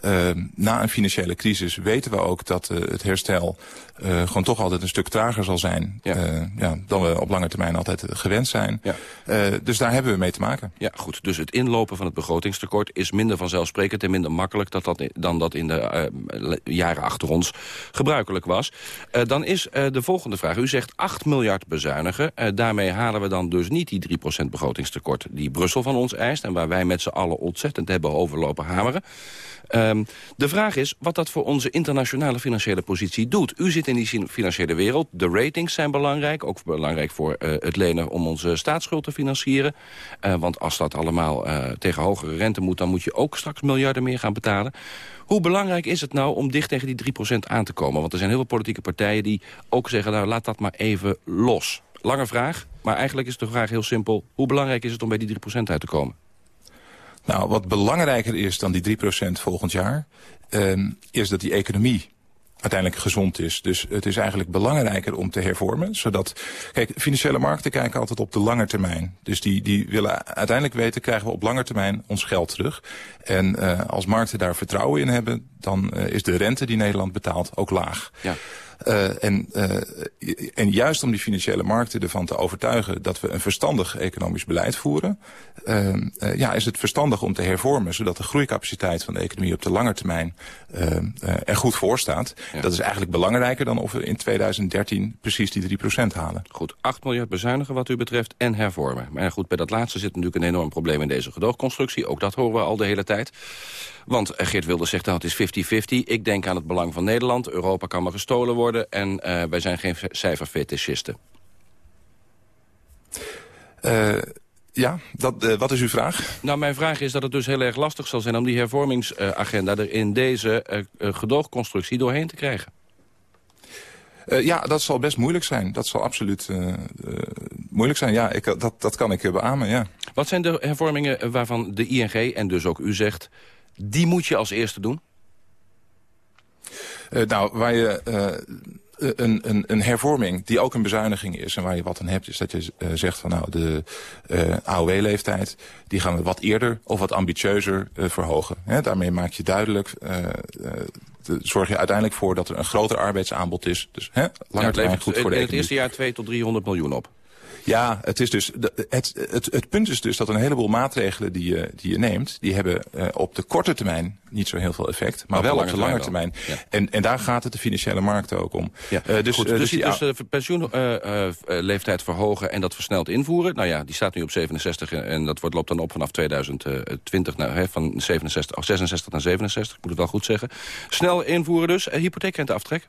Speaker 24: Ehm, na een financiële crisis weten we ook dat het herstel gewoon toch altijd een stuk trager zal zijn. Ja. ja, dan we op lange termijn altijd gewend zijn. Ja. dus daar hebben we mee te maken.
Speaker 22: Ja, goed. Dus het inlopen van het begrotingstekort is minder vanzelfsprekend en minder makkelijk dat dat, dan dat in de jaren achter ons gebruikelijk was. dan is de volgende vraag. U zegt 8 miljard bezuinigen. Uh, daarmee halen we dan dus niet die 3% begrotingstekort... die Brussel van ons eist en waar wij met z'n allen ontzettend hebben overlopen hameren. Um, de vraag is wat dat voor onze internationale financiële positie doet. U zit in die financiële wereld. De ratings zijn belangrijk. Ook belangrijk voor uh, het lenen om onze staatsschuld te financieren. Uh, want als dat allemaal uh, tegen hogere rente moet... dan moet je ook straks miljarden meer gaan betalen. Hoe belangrijk is het nou om dicht tegen die 3% aan te komen? Want er zijn heel veel politieke partijen die ook zeggen... nou, laat dat maar even los. Lange vraag, maar eigenlijk is de vraag heel simpel. Hoe belangrijk is het om bij die 3% uit te komen?
Speaker 24: Nou, wat belangrijker is dan die 3% volgend jaar... Uh, is dat die economie uiteindelijk gezond is. Dus het is eigenlijk belangrijker om te hervormen. Zodat, kijk, financiële markten kijken altijd op de lange termijn. Dus die, die willen uiteindelijk weten, krijgen we op lange termijn ons geld terug. En uh, als markten daar vertrouwen in hebben, dan uh, is de rente die Nederland betaalt ook laag. Ja. Uh, en, uh, en juist om die financiële markten ervan te overtuigen dat we een verstandig economisch beleid voeren, uh, ja, is het verstandig om te hervormen, zodat de groeicapaciteit van de economie op de lange termijn er goed voor staat. Ja. Dat is eigenlijk belangrijker dan of we in 2013 precies die 3% halen.
Speaker 22: Goed, 8 miljard bezuinigen wat u betreft en hervormen. Maar goed, bij dat laatste zit natuurlijk een enorm probleem in deze gedoogconstructie. Ook dat horen we al de hele tijd. Want Geert Wilders zegt nou, het is 50-50. Ik denk aan het belang van Nederland. Europa kan maar gestolen worden. En uh, wij zijn geen cijferfetischisten.
Speaker 24: Uh, ja, dat, uh, wat is uw vraag?
Speaker 22: Nou, mijn vraag is dat het dus heel erg lastig zal zijn... om die hervormingsagenda er in deze gedoogconstructie doorheen te krijgen.
Speaker 24: Uh, ja, dat zal best moeilijk zijn. Dat zal absoluut moeilijk zijn. Ja, ik, dat, dat kan ik beamen, ja.
Speaker 22: Wat zijn de hervormingen waarvan de ING en dus ook u zegt... die moet je als eerste doen?
Speaker 24: nou, waar je een, een, een, hervorming die ook een bezuiniging is... en waar je wat aan hebt, is dat je uh, zegt van nou, de uh, AOW-leeftijd... die gaan we wat eerder of wat ambitieuzer uh, verhogen. Daarmee maak je duidelijk... De, zorg je uiteindelijk voor dat er een groter arbeidsaanbod is. Dus hè, langer
Speaker 22: ja,
Speaker 24: goed voor de
Speaker 22: In het eerste jaar 2 tot 300 miljoen op.
Speaker 24: Ja, het, is dus, het, het, het punt is dus dat een heleboel maatregelen die je, die je neemt... die hebben uh, op de korte termijn niet zo heel veel effect, maar, wel op de lange termijn. Ja. En, en daar gaat het de financiële markt ook om.
Speaker 22: Ja. Uh, dus, Goed, uh, dus, dus, dus de pensioenleeftijd verhogen en dat versneld invoeren. Nou ja, die staat nu op 67 en dat wordt, loopt dan op vanaf 2020... Nou, hè, van 67, oh, 66 naar 67, ik moet het wel goed zeggen. Snel invoeren dus, hypotheekrenteaftrek.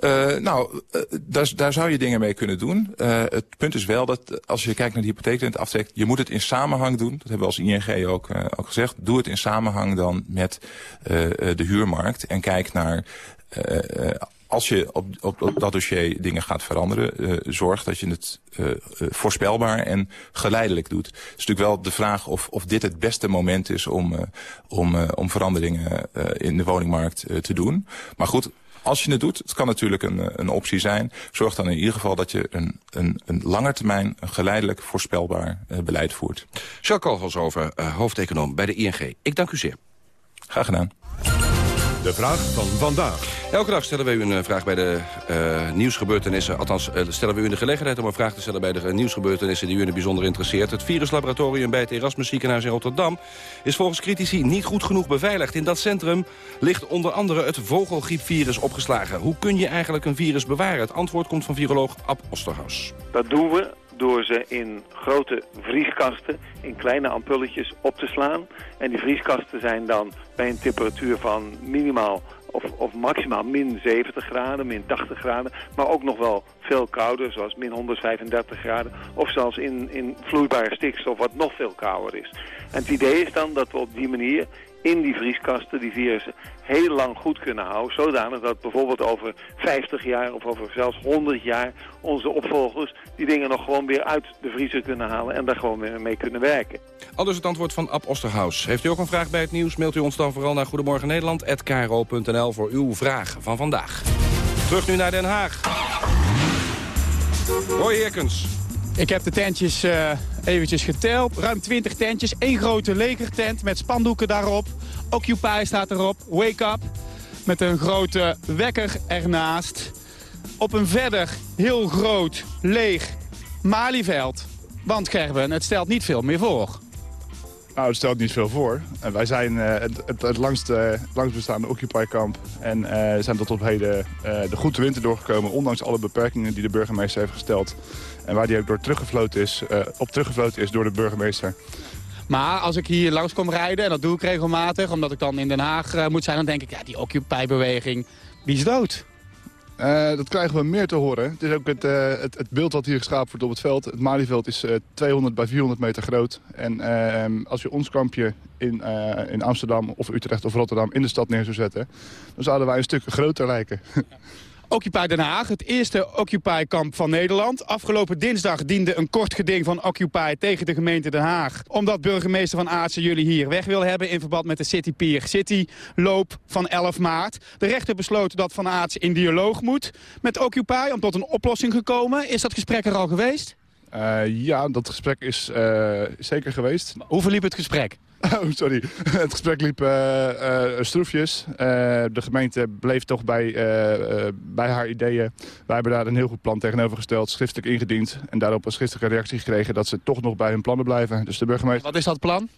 Speaker 24: Uh, nou, uh, daar, daar zou je dingen mee kunnen doen. Uh, het punt is wel dat als je kijkt naar de hypotheekrente aftrek... je moet het in samenhang doen. Dat hebben we als ING ook, ook gezegd. Doe het in samenhang dan met de huurmarkt. En kijk naar... als je op, op, op, dat dossier dingen gaat veranderen... zorg dat je het voorspelbaar en geleidelijk doet. Het is natuurlijk wel de vraag of, of dit het beste moment is... om, om, om veranderingen in de woningmarkt te doen. Maar goed als je het doet, het kan natuurlijk een, eh, een optie zijn. Zorg dan in ieder geval dat je een, een, een lange termijn, een geleidelijk voorspelbaar uh, beleid voert.
Speaker 22: Jacques Koolhaas uh, hoofdeconoom bij de ING. Ik dank u zeer.
Speaker 24: Graag gedaan.
Speaker 1: De vraag van vandaag.
Speaker 22: Elke dag stellen we u een eh, vraag bij de uh, nieuwsgebeurtenissen. Althans, uh, stellen we u in de gelegenheid om een vraag te stellen... bij de nieuwsgebeurtenissen die u in het bijzonder interesseert. Het viruslaboratorium bij het Erasmus ziekenhuis in Rotterdam... is volgens critici niet goed genoeg beveiligd. In dat centrum ligt onder andere het vogelgriepvirus opgeslagen. Hoe kun je eigenlijk een virus bewaren? Het antwoord komt van viroloog Ab Osterhaus.
Speaker 25: Dat doen we door ze in grote vrieskasten in kleine ampulletjes op te slaan. En die vrieskasten zijn dan bij een temperatuur van minimaal of, of maximaal min 70 graden, min 80 graden. Maar ook nog wel veel kouder, zoals min 135 graden. Of zelfs in, in vloeibare stikstof, wat nog veel kouder is. En het idee is dan dat we op die manier in die vrieskasten die virussen heel lang goed kunnen houden. Zodanig dat bijvoorbeeld over 50 jaar of over zelfs 100 jaar onze opvolgers die dingen nog gewoon weer uit de vriezer kunnen halen en daar gewoon weer mee kunnen werken.
Speaker 22: Aldus het antwoord van Ab Osterhaus. Heeft u ook een vraag bij het nieuws, mailt u ons dan vooral naar Goedemorgen Nederland@kro.nl voor uw vraag van vandaag. Terug nu naar Den Haag. Hoi Heerkens.
Speaker 23: Ik heb de tentjes uh, eventjes geteld. Ruim 20 tentjes. één grote legertent met spandoeken daarop. Occupy staat erop. Wake up. Met een grote wekker ernaast. Op een verder heel groot, leeg Malieveld. Want Gerben, het stelt niet veel meer voor.
Speaker 26: Nou, het stelt niet veel voor. En wij zijn eh, het, het, langst, eh, bestaande Occupy-kamp. En eh, zijn tot op heden de goede winter doorgekomen... ondanks alle beperkingen die de burgemeester heeft gesteld. En waar die ook door teruggefloten is, op teruggefloten is door de burgemeester.
Speaker 23: Maar als ik hier langs kom rijden, en dat doe ik regelmatig... omdat ik dan in Den Haag moet zijn, dan denk ik... ja, die Occupy-beweging, die is dood.
Speaker 26: Uh, dat krijgen we meer te horen. Het is ook het, uh, het, het, beeld dat hier geschapen wordt op het veld. Het Malieveld is uh, 200 bij 400 meter groot. En ehm, als je ons kampje in, in Amsterdam of Utrecht of Rotterdam in de stad neer zou zetten... dan zouden wij een stuk groter lijken.
Speaker 23: Occupy Den Haag, het eerste Occupy-kamp van Nederland. Afgelopen dinsdag diende een kort geding van Occupy tegen de gemeente Den Haag. Omdat burgemeester Van Aartsen jullie hier weg wil hebben... in verband met de City Pier City loop van 11 maart. De rechter besloot dat Van Aartsen in dialoog moet met Occupy... om tot een oplossing gekomen. Is dat gesprek er al geweest?
Speaker 26: Uh, ja, dat gesprek is uh, zeker geweest.
Speaker 23: hoe verliep het gesprek?
Speaker 26: Oh, sorry. Het gesprek liep uh, stroefjes. De gemeente bleef toch bij, bij haar ideeën. Wij hebben daar een heel goed plan tegenover gesteld, schriftelijk ingediend. En daarop een schriftelijke reactie gekregen dat ze toch nog bij hun plannen blijven. Dus de burgemeester...
Speaker 23: Wat is dat plan?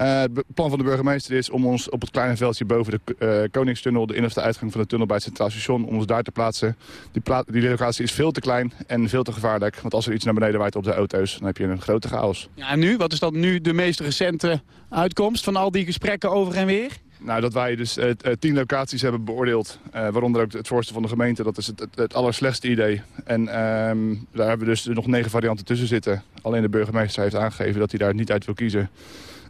Speaker 26: Uh, het plan van de burgemeester is om ons op het kleine veldje boven de uh, Koningstunnel... de in- of de uitgang van de tunnel bij het Centraal Station... om ons daar te plaatsen. Die, pla die locatie is veel te klein en veel te gevaarlijk. Want als er iets naar beneden waait op de auto's, dan heb je een grote chaos.
Speaker 23: Ja, en nu? Wat is dan nu de meest recente uitkomst van al die gesprekken over en weer?
Speaker 26: Nou, dat wij dus uh, tien locaties hebben beoordeeld. waaronder ook het voorstel van de gemeente. Dat is het, het, het allerslechtste idee. En ehm, daar hebben we dus nog negen varianten tussen zitten. Alleen de burgemeester heeft aangegeven dat hij daar niet uit wil kiezen.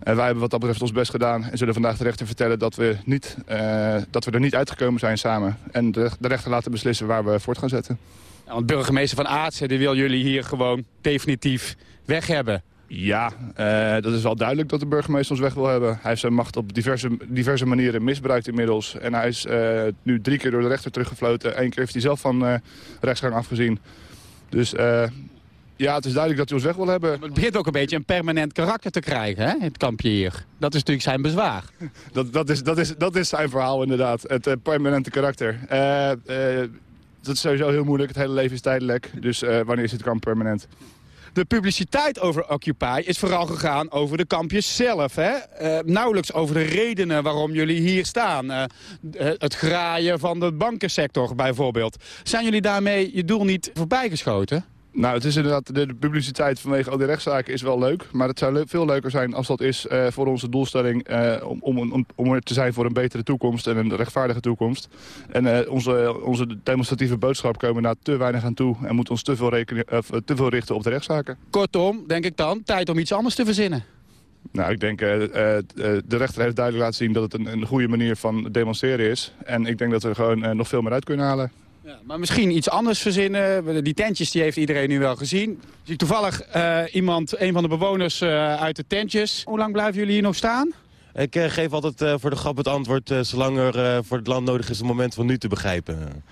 Speaker 26: En wij hebben wat dat betreft ons best gedaan en zullen vandaag de rechter vertellen dat we, niet, uh, dat we er niet uitgekomen zijn samen. En de, de rechter laten beslissen waar we voort gaan zetten.
Speaker 23: Ja, want burgemeester Van Aartsen die wil jullie hier gewoon definitief weg hebben.
Speaker 26: Ja, uh, dat is wel duidelijk dat de burgemeester ons weg wil hebben. Hij heeft zijn macht op diverse, diverse manieren misbruikt inmiddels. En hij is uh, nu drie keer door de rechter teruggefloten. Eén keer heeft hij zelf van rechtsgang afgezien. Dus ja, het is duidelijk dat hij ons weg wil hebben.
Speaker 23: Het begint ook een beetje een permanent karakter te krijgen, hè, het kampje hier. Dat is natuurlijk zijn bezwaar.
Speaker 26: Dat, dat, is, dat, is, dat is zijn verhaal inderdaad, het uh, permanente karakter. Uh, uh, dat is sowieso heel moeilijk, het hele leven is tijdelijk. Dus wanneer is het kamp permanent?
Speaker 23: De publiciteit over Occupy is vooral gegaan over de kampjes zelf. Hè? Uh, nauwelijks over de redenen waarom jullie hier staan. Uh, het graaien van de bankensector bijvoorbeeld. Zijn jullie daarmee je doel niet voorbijgeschoten?
Speaker 26: Nou, het is inderdaad, de, publiciteit vanwege al die rechtszaken is wel leuk. Maar het zou le veel leuker zijn als dat is uh, voor onze doelstelling... Uh, om, om, om er te zijn voor een betere toekomst en een rechtvaardige toekomst. En uh, onze, onze demonstratieve boodschap komen daar te weinig aan toe... en moet ons te veel, rekenen, te veel richten op de rechtszaken.
Speaker 23: Kortom, denk ik dan, tijd om iets anders te verzinnen.
Speaker 26: Nou, ik denk, uh, uh, de rechter heeft duidelijk laten zien dat het een, een goede manier van demonstreren is. En ik denk dat we er gewoon uh, nog veel meer uit kunnen halen.
Speaker 23: Ja, maar misschien iets anders verzinnen. Die tentjes die heeft iedereen nu wel gezien. Zie ik toevallig uh, iemand, een van de bewoners uh, uit de tentjes. Hoe lang blijven jullie hier nog staan?
Speaker 27: Ik uh, geef altijd uh, voor de grap het antwoord... Uh, zolang er voor het land nodig is het moment van nu te begrijpen.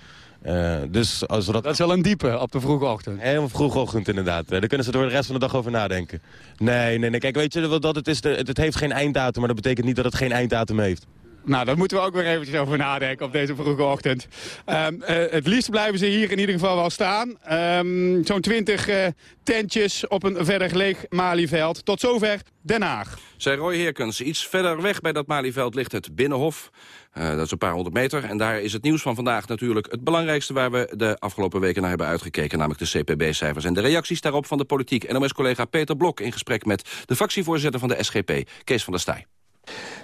Speaker 27: dus als dat...
Speaker 23: dat is wel een diepe op de vroege ochtend.
Speaker 27: Helemaal vroege ochtend inderdaad. daar kunnen ze er de rest van de dag over nadenken. Nee, nee, nee. Kijk, weet je wat het is? Het heeft geen einddatum, maar dat betekent niet dat het geen einddatum heeft.
Speaker 23: Nou, daar moeten we ook weer eventjes over nadenken op deze vroege ochtend. Um, uh, het liefst blijven ze hier in ieder geval wel staan. Um, Zo'n twintig uh, tentjes op een verder geleeg Malieveld. Tot zover Den Haag.
Speaker 22: Zij Roy Heerkens. Iets verder weg bij dat Malieveld ligt het Binnenhof. Uh, dat is een paar honderd meter. En daar is het nieuws van vandaag natuurlijk het belangrijkste... waar we de afgelopen weken naar hebben uitgekeken... namelijk de CPB-cijfers en de reacties daarop van de politiek. NOS-collega Peter Blok in gesprek met de fractievoorzitter van de SGP, Kees van der Staaij.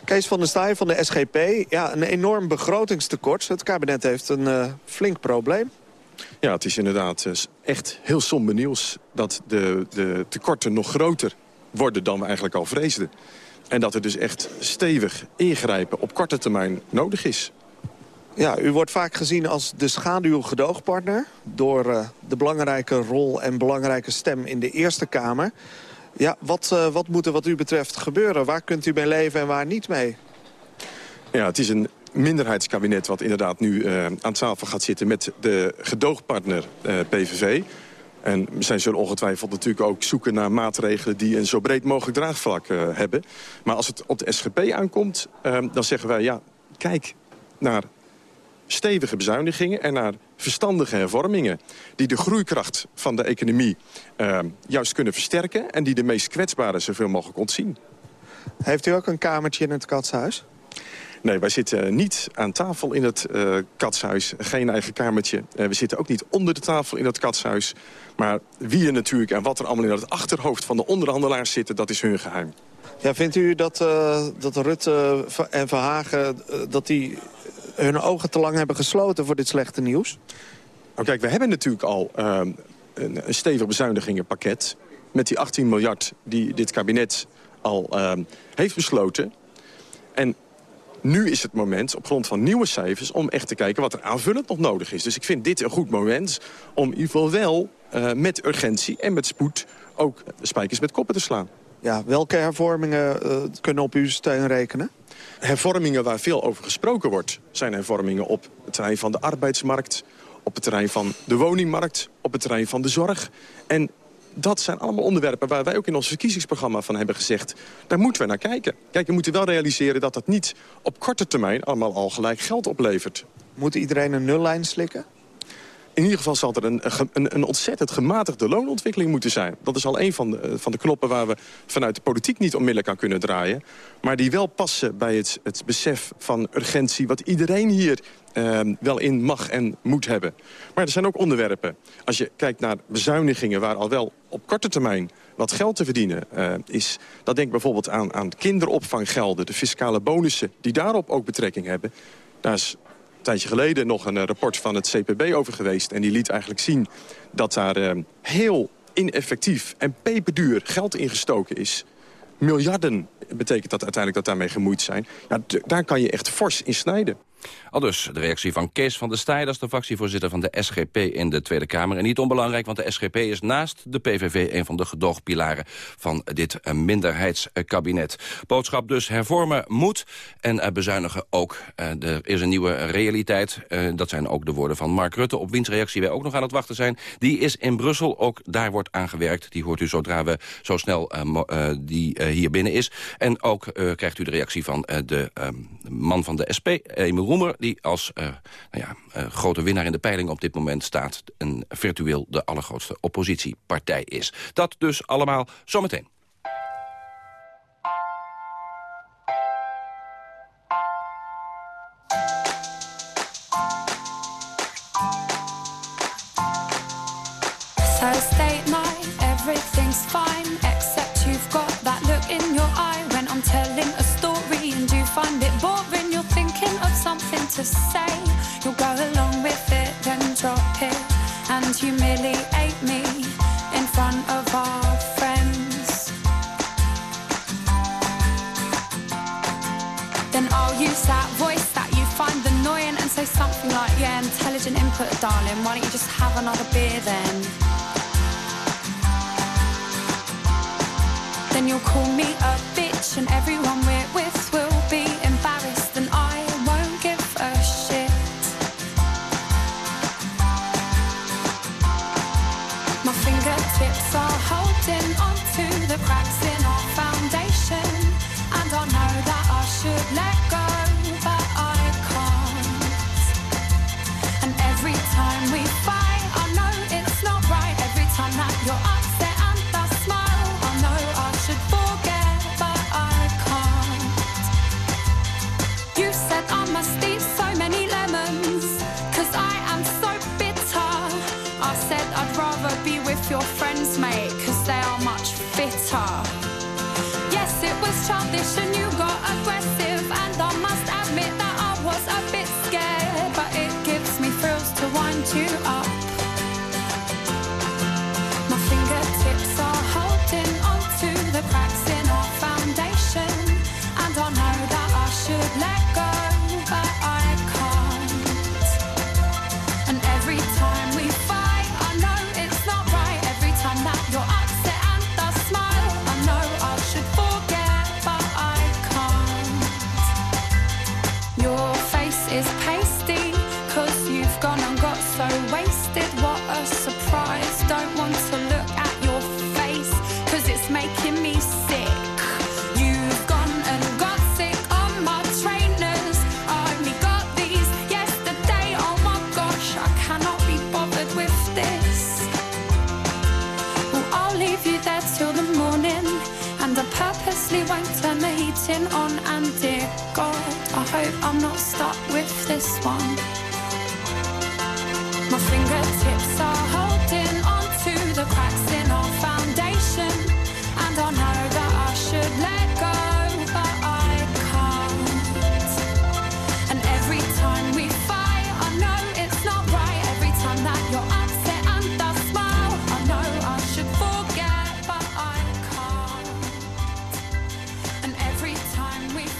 Speaker 28: Kees van der Staaij van de SGP. Ja, een enorm begrotingstekort. Het kabinet heeft een uh, flink probleem.
Speaker 29: Ja, het is inderdaad echt heel somber nieuws... dat de, de tekorten nog groter worden dan we eigenlijk al vreesden. En dat er dus echt stevig ingrijpen op korte termijn nodig is.
Speaker 28: Ja, u wordt vaak gezien als de schaduwgedoogpartner... door uh, de belangrijke rol en belangrijke stem in de Eerste Kamer... Ja, wat, uh, wat moet er wat u betreft gebeuren? Waar kunt u mee leven en waar niet mee?
Speaker 29: Ja, het is een minderheidskabinet wat inderdaad nu uh, aan tafel gaat zitten... met de gedoogpartner uh, PVV. En zij zullen ongetwijfeld natuurlijk ook zoeken naar maatregelen... die een zo breed mogelijk draagvlak hebben. Maar als het op de SGP aankomt, dan zeggen wij... ja, kijk naar stevige bezuinigingen en naar verstandige hervormingen... die de groeikracht van de economie uh, juist kunnen versterken... en die de meest kwetsbaren zoveel mogelijk ontzien.
Speaker 28: Heeft u ook een kamertje in het katshuis?
Speaker 29: Nee, wij zitten niet aan tafel in het uh, katshuis. Geen eigen kamertje. Uh, we zitten ook niet onder de tafel in het katshuis. Maar wie er natuurlijk en wat er allemaal in het achterhoofd van de onderhandelaars zitten... dat is hun geheim.
Speaker 28: Ja, vindt u dat, uh, dat Rutte en Verhagen dat die hun ogen te lang hebben gesloten voor dit slechte nieuws?
Speaker 29: Nou kijk, we hebben natuurlijk al een, een stevig bezuinigingenpakket... met die 18 miljard die dit kabinet al heeft besloten. En nu is het moment, op grond van nieuwe cijfers... om echt te kijken wat er aanvullend nog nodig is. Dus ik vind dit een goed moment om in ieder geval wel uh, met urgentie en met spoed... ook spijkers met koppen te slaan.
Speaker 28: Ja, welke hervormingen uh, kunnen op uw steun rekenen?
Speaker 29: Hervormingen waar veel over gesproken wordt... zijn hervormingen op het terrein van de arbeidsmarkt... op het terrein van de woningmarkt, op het terrein van de zorg. En dat zijn allemaal onderwerpen waar wij ook in ons verkiezingsprogramma van hebben gezegd... daar moeten we naar kijken. Kijk, we moeten wel realiseren dat dat niet op korte termijn allemaal al gelijk geld oplevert.
Speaker 28: Moet iedereen een nullijn slikken?
Speaker 29: In ieder geval zal er een, een, een, ontzettend gematigde loonontwikkeling moeten zijn. Dat is al een van de, van de knoppen waar we vanuit de politiek niet onmiddellijk aan kunnen draaien. Maar die wel passen bij het, het besef van urgentie... wat iedereen hier uh, wel in mag en moet hebben. Maar er zijn ook onderwerpen. Als je kijkt naar bezuinigingen waar al wel op korte termijn wat geld te verdienen uh, is. Dat denk bijvoorbeeld aan, aan kinderopvanggelden, de fiscale bonussen... die daarop ook betrekking hebben. Daar is tijdje geleden nog een rapport van het CPB over geweest. En die liet eigenlijk zien dat daar uh, heel ineffectief en peperduur geld ingestoken is. Miljarden betekent dat uiteindelijk dat daarmee gemoeid zijn. Ja, daar kan je echt fors in snijden.
Speaker 22: Al dus de reactie van Kees van der Staaij, de fractievoorzitter van de SGP in de Tweede Kamer. En niet onbelangrijk, want de SGP is naast de PVV een van de gedoogpilaren van dit eh, minderheidskabinet. Boodschap dus, hervormen moet en eh, bezuinigen ook. Eh, er is een nieuwe realiteit, dat zijn ook de woorden van Mark Rutte, op wiens reactie wij ook nog aan het wachten zijn. Die is in Brussel, ook daar wordt aan gewerkt. Die hoort u zodra we zo snel die hier binnen is. En ook krijgt u de reactie van de man van de SP, Emil Roemer... die als uh, nou ja, uh, grote winnaar in de peiling op dit moment staat... en virtueel de allergrootste oppositiepartij is. Dat dus allemaal zometeen.
Speaker 30: To say You'll go along with it, then drop it And humiliate me in front of our friends Then I'll use that voice that you find annoying And say something like, yeah, intelligent input, darling Why don't you just have another beer then? Then you'll call me a bitch and everyone we're with will your upset and I know that smile, I come and every time we fight i know it's not right every time that you upset I smile, I know I should forget, but I can't. You said I must eat so many lemons. Cause I am so bitter. I said I'd rather be with your friends mate this and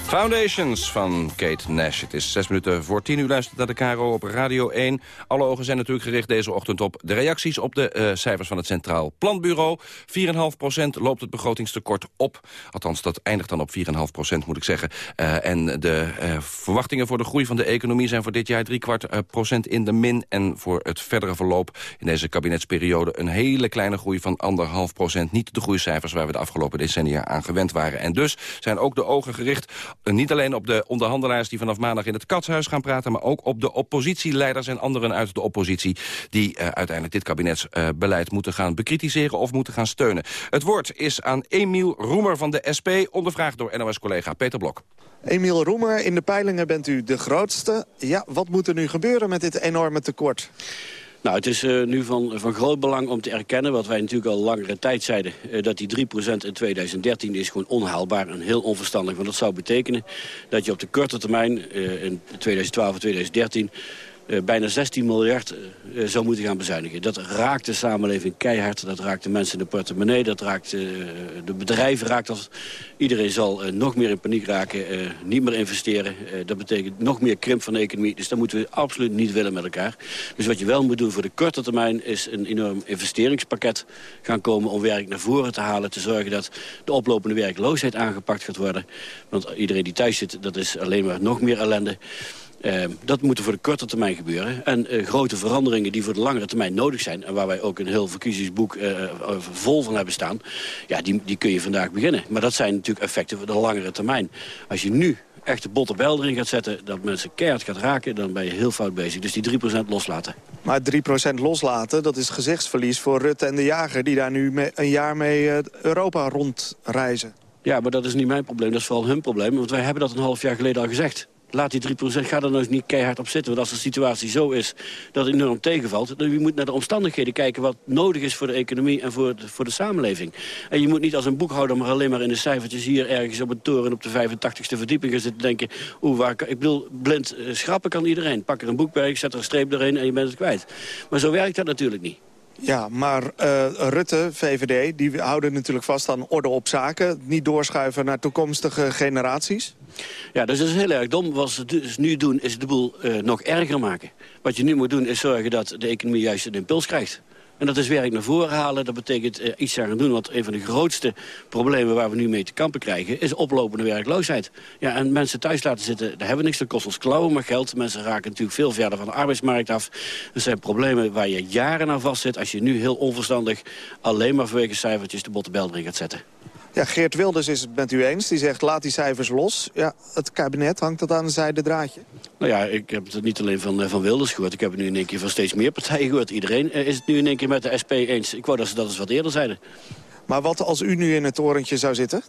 Speaker 22: Foundations van Kate Nash. Het is zes minuten voor tien. U luistert naar de KRO op Radio 1. Alle ogen zijn natuurlijk gericht deze ochtend op de reacties... op de eh, cijfers van het Centraal Planbureau. 4,5% loopt het begrotingstekort op. Althans, dat eindigt dan op 4,5% moet ik zeggen. Eh, en de eh, verwachtingen voor de groei van de economie... zijn voor dit jaar drie kwart procent in de min. En voor het verdere verloop in deze kabinetsperiode... een hele kleine groei van anderhalf procent. Niet de groeicijfers waar we de afgelopen decennia aan gewend waren. En dus zijn ook de ogen gericht niet alleen op de onderhandelaars... die vanaf maandag in het Katshuis gaan praten... maar ook op de oppositieleiders en anderen uit de oppositie... die eh, uiteindelijk dit kabinetsbeleid moeten gaan bekritiseren... of moeten gaan steunen. Het woord is aan Emiel Roemer van de SP... ondervraagd door NOS-collega Peter Blok.
Speaker 28: Emiel Roemer, in de peilingen bent u de grootste. Ja, wat moet er nu gebeuren met dit enorme tekort?
Speaker 31: Nou, het is uh, nu van, van groot belang om te erkennen, wat wij natuurlijk al langere tijd zeiden, uh, dat die 3% in 2013 is gewoon onhaalbaar en heel onverstandig. Want dat zou betekenen dat je op de korte termijn, uh, in 2012 en 2013, uh, bijna 16 miljard uh, zou moeten gaan bezuinigen. Dat raakt de samenleving keihard. Dat raakt de mensen in de portemonnee. Dat raakt de bedrijven. Raakt dat. Iedereen zal nog meer in paniek raken. niet meer investeren. dat betekent nog meer krimp van de economie. Dus dat moeten we absoluut niet willen met elkaar. Dus wat je wel moet doen voor de korte termijn... is een enorm investeringspakket gaan komen om werk naar voren te halen. Te zorgen dat de oplopende werkloosheid aangepakt gaat worden. Want iedereen die thuis zit, dat is alleen maar nog meer ellende. Uh, dat moet voor de korte termijn gebeuren. En uh, grote veranderingen die voor de langere termijn nodig zijn... en waar wij ook een heel verkiezingsboek uh, vol van hebben staan... ja, die, die kun je vandaag beginnen. Maar dat zijn natuurlijk effecten voor de langere termijn. Als je nu echt de botte bijl erin gaat zetten... dat mensen keihard gaat raken, dan ben je heel fout bezig. Dus die 3% loslaten.
Speaker 28: Maar 3% loslaten, dat is gezichtsverlies voor Rutte en de Jager... die daar nu mee, een jaar mee Europa rondreizen.
Speaker 31: Ja, maar dat is niet mijn probleem, dat is vooral hun probleem. Want wij hebben dat een half jaar geleden al gezegd laat die 3%, ga er nou eens niet keihard op zitten. Want als de situatie zo is dat het enorm tegenvalt... dan je moet naar de omstandigheden kijken wat nodig is voor de economie en voor de, voor de samenleving. En je moet niet als een boekhouder maar alleen maar in de cijfertjes... hier ergens op een toren op de 85ste verdieping gaan zitten denken... Oeh, waar, ik bedoel, blind uh, schrappen kan iedereen. Pak er een boek bij, zet er een streep doorheen en je bent het kwijt. Maar zo werkt dat natuurlijk niet.
Speaker 28: Ja, maar uh, Rutte, VVD, die houden natuurlijk vast aan orde op zaken. Niet doorschuiven naar toekomstige generaties.
Speaker 31: Ja, dus dat is heel erg dom. Wat ze dus nu doen, is de boel uh, nog erger maken. Wat je nu moet doen, is zorgen dat de economie juist een impuls krijgt. En dat is werk naar voren halen. Dat betekent uh, iets aan doen. Want een van de grootste problemen waar we nu mee te kampen krijgen... is oplopende werkloosheid. Ja, en mensen thuis laten zitten, daar hebben we niks. Dat kost ons klauwen maar geld. Mensen raken natuurlijk veel verder van de arbeidsmarkt af. Dat zijn problemen waar je jaren aan vastzit... als je nu heel onverstandig alleen maar vanwege cijfertjes de botte bel erin gaat zetten.
Speaker 28: Ja, Geert Wilders is het met u eens. Die zegt, laat die cijfers los. Ja, het kabinet hangt dat aan een zijde draadje.
Speaker 31: Nou ja, ik heb het niet alleen van, van Wilders gehoord. Ik heb het nu in één keer van steeds meer partijen gehoord. Iedereen is het nu in één keer met de SP eens. Ik wou dat ze dat eens wat eerder zeiden.
Speaker 28: Maar wat als u nu in het torentje zou zitten?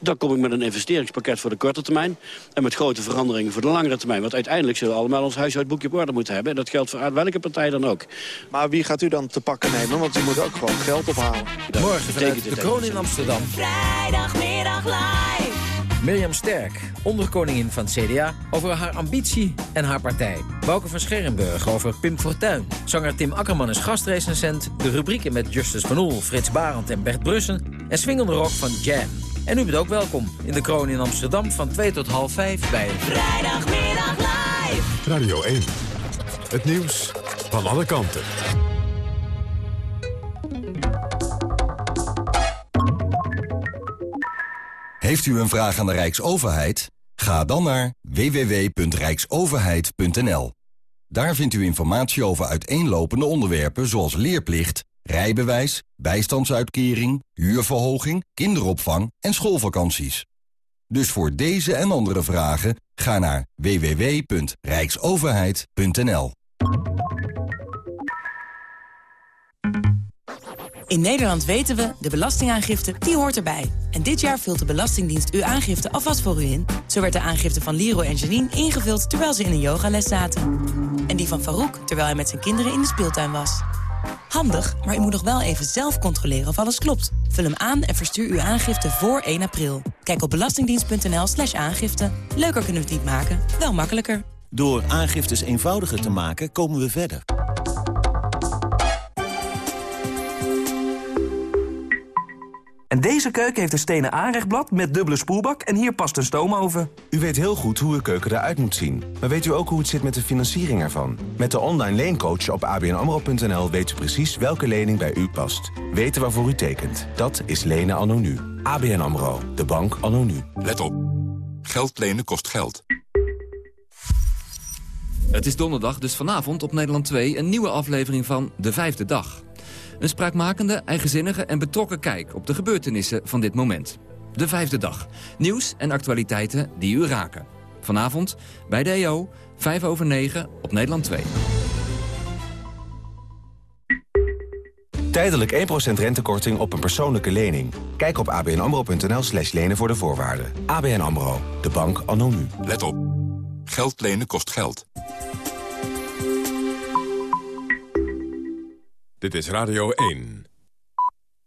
Speaker 31: Dan kom ik met een investeringspakket voor de korte termijn. En met grote veranderingen voor de langere termijn. Want uiteindelijk zullen we allemaal ons huishoudboekje op orde moeten hebben. En dat geldt voor welke partij dan ook.
Speaker 28: Maar wie gaat u dan te pakken nemen? Want u moet ook gewoon geld ophalen.
Speaker 32: Dat Morgen vanuit de kroon in Amsterdam.
Speaker 30: Vrijdagmiddag live.
Speaker 32: Mirjam Sterk, onderkoningin van het CDA, over haar ambitie en haar partij. Bouke van Scherrenburg over Pim Fortuyn. Zanger Tim Akkerman is gastrecensent. De rubrieken met Justus van Oel, Frits Barend en Bert Brussen. En swingende rock van Jam. En u bent ook welkom in de kroon in Amsterdam van 2 tot half 5 bij...
Speaker 30: Vrijdagmiddag live.
Speaker 1: Radio 1. Het nieuws van alle kanten.
Speaker 33: Heeft u een vraag aan de Rijksoverheid? Ga dan naar www.rijksoverheid.nl. Daar vindt u informatie over uiteenlopende onderwerpen zoals leerplicht, rijbewijs, bijstandsuitkering, huurverhoging, kinderopvang en schoolvakanties. Dus voor deze en andere vragen ga naar www.rijksoverheid.nl.
Speaker 34: In Nederland weten we, de belastingaangifte, die hoort erbij. En dit jaar vult de Belastingdienst uw aangifte alvast voor u in. Zo werd de aangifte van Liro en Janine ingevuld terwijl ze in een yogales zaten. En die van Farouk terwijl hij met zijn kinderen in de speeltuin was. Handig, maar u moet nog wel even zelf controleren of alles klopt. Vul hem aan en verstuur uw aangifte voor 1 april. Kijk op belastingdienst.nl slash aangifte. Leuker kunnen we het niet maken, wel makkelijker.
Speaker 35: Door aangiftes eenvoudiger te maken, komen we verder.
Speaker 36: En deze keuken heeft een stenen aanrechtblad met dubbele spoelbak en hier past een stoomoven.
Speaker 37: U weet heel goed hoe uw keuken eruit moet zien. Maar weet u ook hoe het zit met de financiering ervan? Met de online leencoach op abnamro.nl weet u precies welke lening bij u past. Weten waarvoor u tekent. Dat is lenen anno nu. ABN AMRO. De bank anno nu.
Speaker 38: Let op. Geld lenen kost geld.
Speaker 39: Het is donderdag, dus vanavond op Nederland 2 een nieuwe aflevering van De Vijfde Dag. Een spraakmakende, eigenzinnige en betrokken kijk op de gebeurtenissen van dit moment. De Vijfde Dag. Nieuws en actualiteiten die u raken. Vanavond bij de EO, 5 over 9 op Nederland 2.
Speaker 37: Tijdelijk 1% rentekorting op een persoonlijke lening. Kijk op abnamro.nl slash lenen voor de voorwaarden. ABN AMRO. De bank anno nu.
Speaker 38: Let op. Geld lenen kost geld.
Speaker 1: Dit is Radio 1.